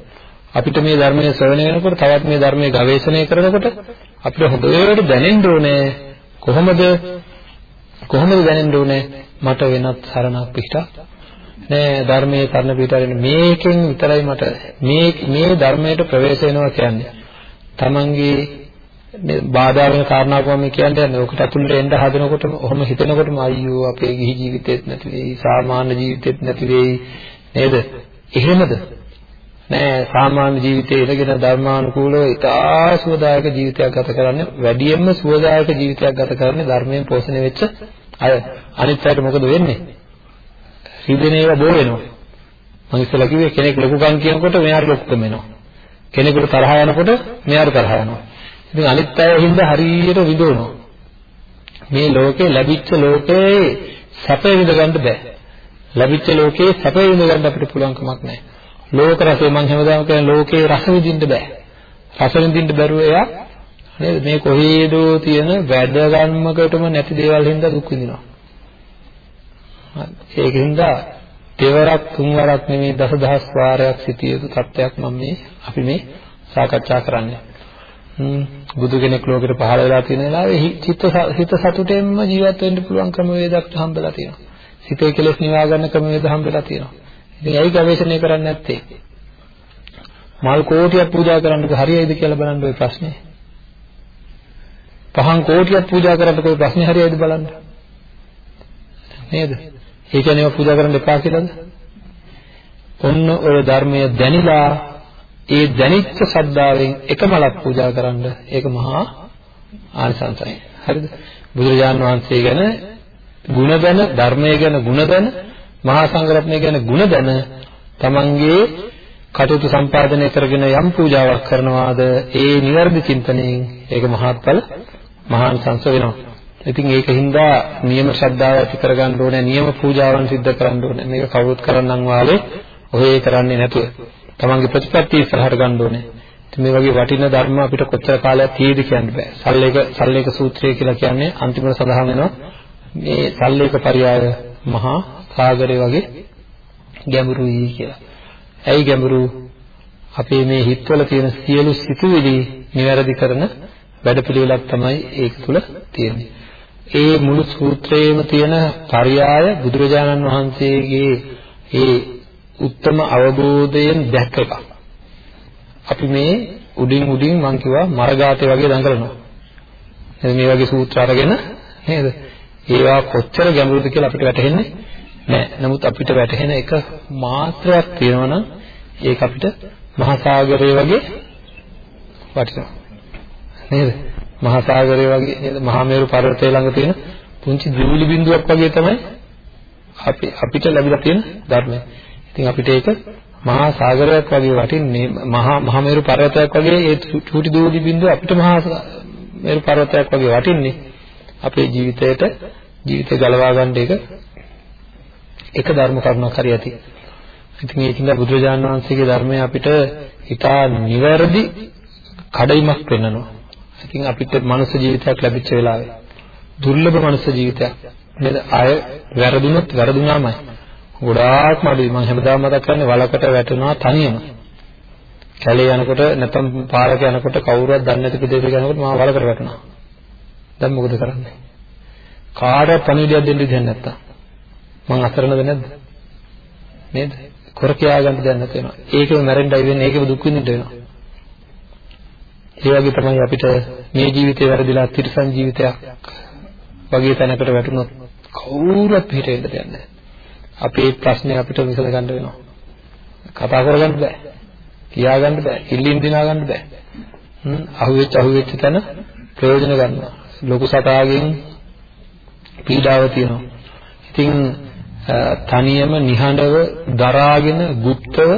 අපිට මේ ධර්මයේ ශ්‍රවණය වෙනකොට තවත් මේ ධර්මයේ ගවේෂණය කරනකොට අපිට හොඳට දැනෙන්න ඕනේ කොහොමද කොහොමද දැනෙන්න ඕනේ මට වෙනත් සරණක් පිටක් නෑ ධර්මයේ සරණ පිටරින් මේකෙන් විතරයි මට මේ මේ ධර්මයට ප්‍රවේශ වෙනවා කියන්නේ තමන්ගේ බාධා වෙන කාරණාවක් මම කියන්නේ ඔකට අතුලට එන්න හදනකොටම ඔහොම හිතනකොටම අයියෝ අපේ ගිහි ජීවිතේත් නැති වෙයි සාමාන්‍ය ජීවිතේත් නැති වෙයි. නේද? එහෙමද? නෑ සාමාන්‍ය ජීවිතයේ ඉඳගෙන ධර්මානුකූලව ඉතා සුවදායක ජීවිතයක් ගත කරන්නේ වැඩියෙන්ම සුවදායක ජීවිතයක් ගත කරන්නේ ධර්මයෙන් පෝෂණය වෙච්ච අය. අනිත් අයට මොකද වෙන්නේ? රිදෙන ඒවා බෝ වෙනවා. මම ඉස්සෙල්ලා කිව්වේ කෙනෙක් ලොකුකම් කියනකොට මෙයාට ලොකුකම එනවා. කෙනෙකුට තරහ යනකොට මෙයාට තරහ යනවා. ඉතින් අනිත් අය හින්දා හරියට විඳවනවා මේ ලෝකේ ලැබිච්ච ලෝකේ සැප විඳ ගන්න බෑ ලැබිච්ච ලෝකේ සැප විඳ ගන්න අපිට පුළුවන් කමක් නැහැ ලෝක රසය මම හැමදාම කියන ලෝකේ රස විඳින්න බෑ. රස විඳින්න බැරුව එයා නේද මේ කොහේදෝ තියෙන වැඩ ගන්නකටම නැති දේවල් හින්දා දුක් විඳිනවා. ඒකින්ද දෙවරක් තුන්වරක් නෙමෙයි දසදහස් වාරයක් සිටිය යුතු තත්ත්වයක් මම මේ අපි මේ සාකච්ඡා කරන්නේ. බුදු කෙනෙක් ලෝකෙට පහළ වෙලා තියෙන වෙලාවේ හිත හිත සතුටෙන්ම ජීවත් වෙන්න පුළුවන් ක්‍රමවේදයක් හම්බලා තියෙනවා. හිතේ කෙලෙස් නිවා ගන්න ක්‍රමවේද හම්බලා තියෙනවා. ඉතින් ඇයි ගවේෂණය කරන්නේ නැත්තේ? මල් කෝටියක් පූජා කරන්නක හරියයිද කියලා බලන්න ඔය ප්‍රශ්නේ. පහන් කෝටියක් පූජා කරන්නක ඔය ප්‍රශ්නේ හරියයිද බලන්න. නේද? ඒ කියන්නේ පූජා කරන්න එපා කියලාද? ඔන්න ඔය ධර්මය දැනিলা ඒ දැනිච්ච ශ්‍රද්ධාවෙන් එක මලක් පූජා කරන්න ඒක මහා ආනිසංසයි. හරිද? බුදුරජාන් වහන්සේ ගැන ಗುಣ දැන ධර්මය ගැන ಗುಣ දැන මහා සංඝරත්නය ගැන ಗುಣ දැන තමන්ගේ කටයුතු සම්පාදනය කරගෙන යම් පූජාවක් කරනවාද ඒ නිවැරදි චින්තනයෙන් ඒක මහත්ඵල මහාන් සංස වෙනවා. ඉතින් ඒකින්ද නියම ශ්‍රද්ධාව ඇති කරගන්න ඕනේ, නියම පූජාවන් සිද්ධ කරන්න ඕනේ. මේක කවුරුත් කරන්නම් වාලේ ඔහේ කරන්නේ නැතුව තමන්ගේ ප්‍රතිපත්තිය ඉස්සරහට ගන්න ඕනේ. ඉතින් මේ වගේ වටිනා ධර්ම අපිට කොච්චර කාලයක් තියෙද කියන්න බෑ. සල්ලේක සල්ලේක සූත්‍රය කියලා කියන්නේ අන්තිමට සඳහන් වෙනවා මේ සල්ලේක පරයය මහා සාගරය වගේ ගැඹුරුයි කියලා. ඇයි ගැඹුරු? අපේ මේ හිතවල තියෙන සියලු සිතුවිලි નિවැරදි කරන වැඩපිළිවෙලක් තමයි ඒක තුල තියෙන්නේ. ඒ මුළු සූත්‍රයේම තියෙන පරයය බුදුරජාණන් වහන්සේගේ ඒ උත්තම අවබෝධයෙන් දැක්ක එකක්. අපි මේ උඩින් උඩින් මං කිව්වා මරගාතේ වගේ දඟලනවා. මේ වගේ සූත්‍ර අරගෙන නේද? ඒවා කොච්චර ගැඹුරුද කියලා අපිට වැටහෙන්නේ නෑ. නමුත් අපිට වැටහෙන එක මාත්‍රයක් තියෙනවා නම් ඒක අපිට මහා සාගරය වගේ වටිනවා. නේද? මහා සාගරය වගේ නේද? මහා මේරු පර්වතය ළඟ තියෙන පුංචි දිවිලි බිඳුවක් වගේ තමයි අපි අපිට ලැබිලා තියෙන ධර්මය. ඉතින් අපිට ඒක මහා සාගරයක් වගේ වටින්නේ මහා මහා මේරු පර්වතයක් වගේ ඒ චූටි දූලි බිඳුව අපිට මහා මේරු පර්වතයක් වගේ වටින්නේ අපේ ජීවිතයට ජීවිතය ගලවා ගන්න එක එක ධර්ම කරුණක් හරි ඇති. ඉතින් ඒකින්ද බුදුරජාණන් වහන්සේගේ ධර්මය අපිට ඉතා නිවැරදි කඩයිමක් පෙන්වනවා. ඉතින් අපිට මනුෂ්‍ය ජීවිතයක් ලැබිච්ච වෙලාවේ දුර්ලභ මනුෂ්‍ය ජීවිතයක් නේද? අය වැරදුනොත් වැරදුනාමයි. ගොඩාක්ම අඩුයි. මම හැමදාම මතක් කරන්නේ වලකට වැටෙනවා තනියම. කැලේ යනකොට නැත්නම් පාරක යනකොට කවුරුවත් දන්නේ නැති ප්‍රදේශයක යනකොට මම වලකට වැටෙනවා. දැන් මොකද කරන්නේ? කාටවත් පණිවිඩයක් දෙන්න දෙයක් නැත්තම් මං අසරණද නැද්ද? නේද? කර කියා ගන්න දෙයක් නැත වෙනවා. ඒකෙම මැරෙන්නයි වෙන්නේ, ඒකෙම දුක් විඳින්න වෙනවා. ඒ වගේ තමයි අපිට මේ ජීවිතේ වැරදිලා තිරසන් ජීවිතයක් වගේ තැනකට වැටුණොත් කවුරුත් පිටින් දෙයක් නැහැ. අපි මේ ප්‍රශ්නේ අපිට විසඳ ගන්න වෙනවා. කතා කරගන්න බෑ. කියා ගන්න බෑ. ඉල්ලීම් දිනා ගන්න බෑ. හ්ම් අහුවෙච්ච අහුවෙච්ච තැන ප්‍රයෝජන ගන්නවා. ලොකු සතාගෙන් පීඩාව තියෙනවා. ඉතින් තනියම නිහඬව දරාගෙන গুপ্তව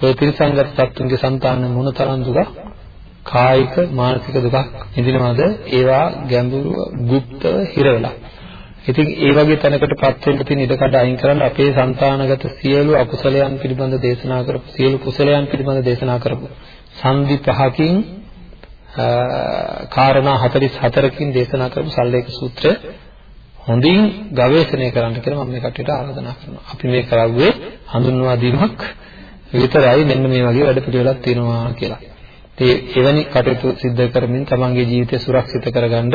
ඔය තිරසංගත සත්තුන්ගේ సంతාන මොන තරම් දුක කායික මානසික දුකක් විඳිනවද ඒවා ගැඹුරු গুপ্তව හිර වෙලා ඉතින් ඒ වගේ තැනකටපත් වෙන්න තියෙන ඉඩකඩ අයින් කරන්න අපේ సంతానගත සියලු අකුසලයන් පිළිබඳ දේශනා කරපු සියලු කුසලයන් පිළිබඳ දේශනා කරපු සංදි පහකින් කාරණා 44කින් දේශනා කරපු සල්ලේක සූත්‍රය හොඳින් ගවේෂණය කරන්න කියලා මම මේ කට්ටියට ආරාධනා කරනවා. අපි මේ කරගුවේ හඳුන්වා දීමක් විතරයි මෙන්න මේ වගේ වැඩ පිළිවෙලක් තියෙනවා කියලා. ඒ එවැනි කටයුතු සිද්ධ කරමින් තමන්ගේ ජීවිතය සුරක්ෂිත කරගන්න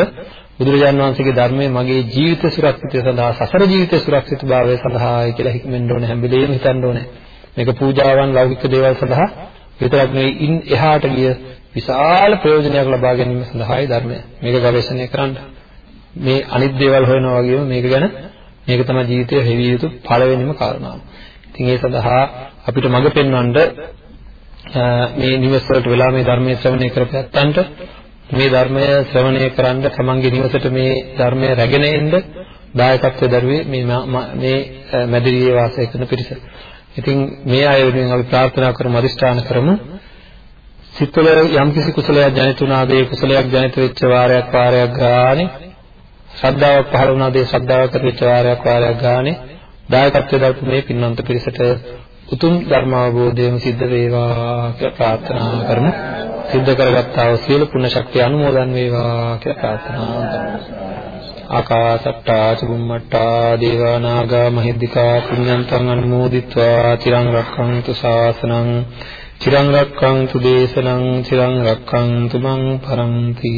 බුදුරජාණන් වහන්සේගේ ධර්මයේ මගේ ජීවිත සුරක්ෂිතය සඳහා සසර ජීවිත සුරක්ෂිතභාවය සඳහායි කියලා හිතෙන්න ඕනේ හැම වෙලේම හිතන්න ඕනේ. මේක පූජාවන් ලෞකික දේවල් සඳහා විතරක් නෙවෙයි ඉන් එහාට ගිය විශාල ප්‍රයෝජනයක් ලබා ගැනීම සඳහායි ධර්මය. මේක ගවේෂණය කරන්න. මේ අනිත් දේවල් හොයනවා වගේම මේක ගැන මේක තමයි ජීවිතයේ හෙවිය යුතු පළවෙනිම කාරණාව. ඉතින් ඒ සඳහා අපිට මඟ පෙන්වන්න මේ නිවස් වලට වෙලා මේ ධර්මයේ ශ්‍රවණය කරපැත්තන්ට මේ ධර්මය ශ්‍රවණය කරන්න තමන්ගේ නිවසට මේ ධර්මය රැගෙන එන්න දායකත්වයේ දරුවේ මේ මේ මැදිරියේ වාසය කරන පිරිස. ඉතින් මේ අය වෙනුවෙන් අපි ප්‍රාර්ථනා කරමු අදිෂ්ඨාන කරමු. සිත්වල යම්කිසි කුසලයක් ජනිත වුණාද ඒ කුසලයක් ජනිත වෙච්ච වාරයක් වාරයක් ගානේ ශ්‍රද්ධාවක් පහළ වුණාද ඒ ශ්‍රද්ධාව කරවිච්ච වාරයක් වාරයක් ගානේ දායකත්වයේ දරපු මේ පින්වන්ත පිරිසට උතුම් ධර්ම අවබෝධයම සිද්ධ වේවා කියලා ප්‍රාර්ථනා කරමු. සිද්ධ කරගත්තා වූ සියලු පුණ්‍ය ශක්තිය අනුමෝදන් වේවා කියලා ප්‍රාර්ථනා කරමු. ආකාසට්ටා චුම්මට්ටා දේවා නාග මහිද්దికා පුඤ්ඤන්තං අනුමෝදිත්වා තිරං රක්ඛන්තු ශාසනං තිරං රක්ඛන්තු දේශනං තිරං රක්ඛන්තු මං පරන්ති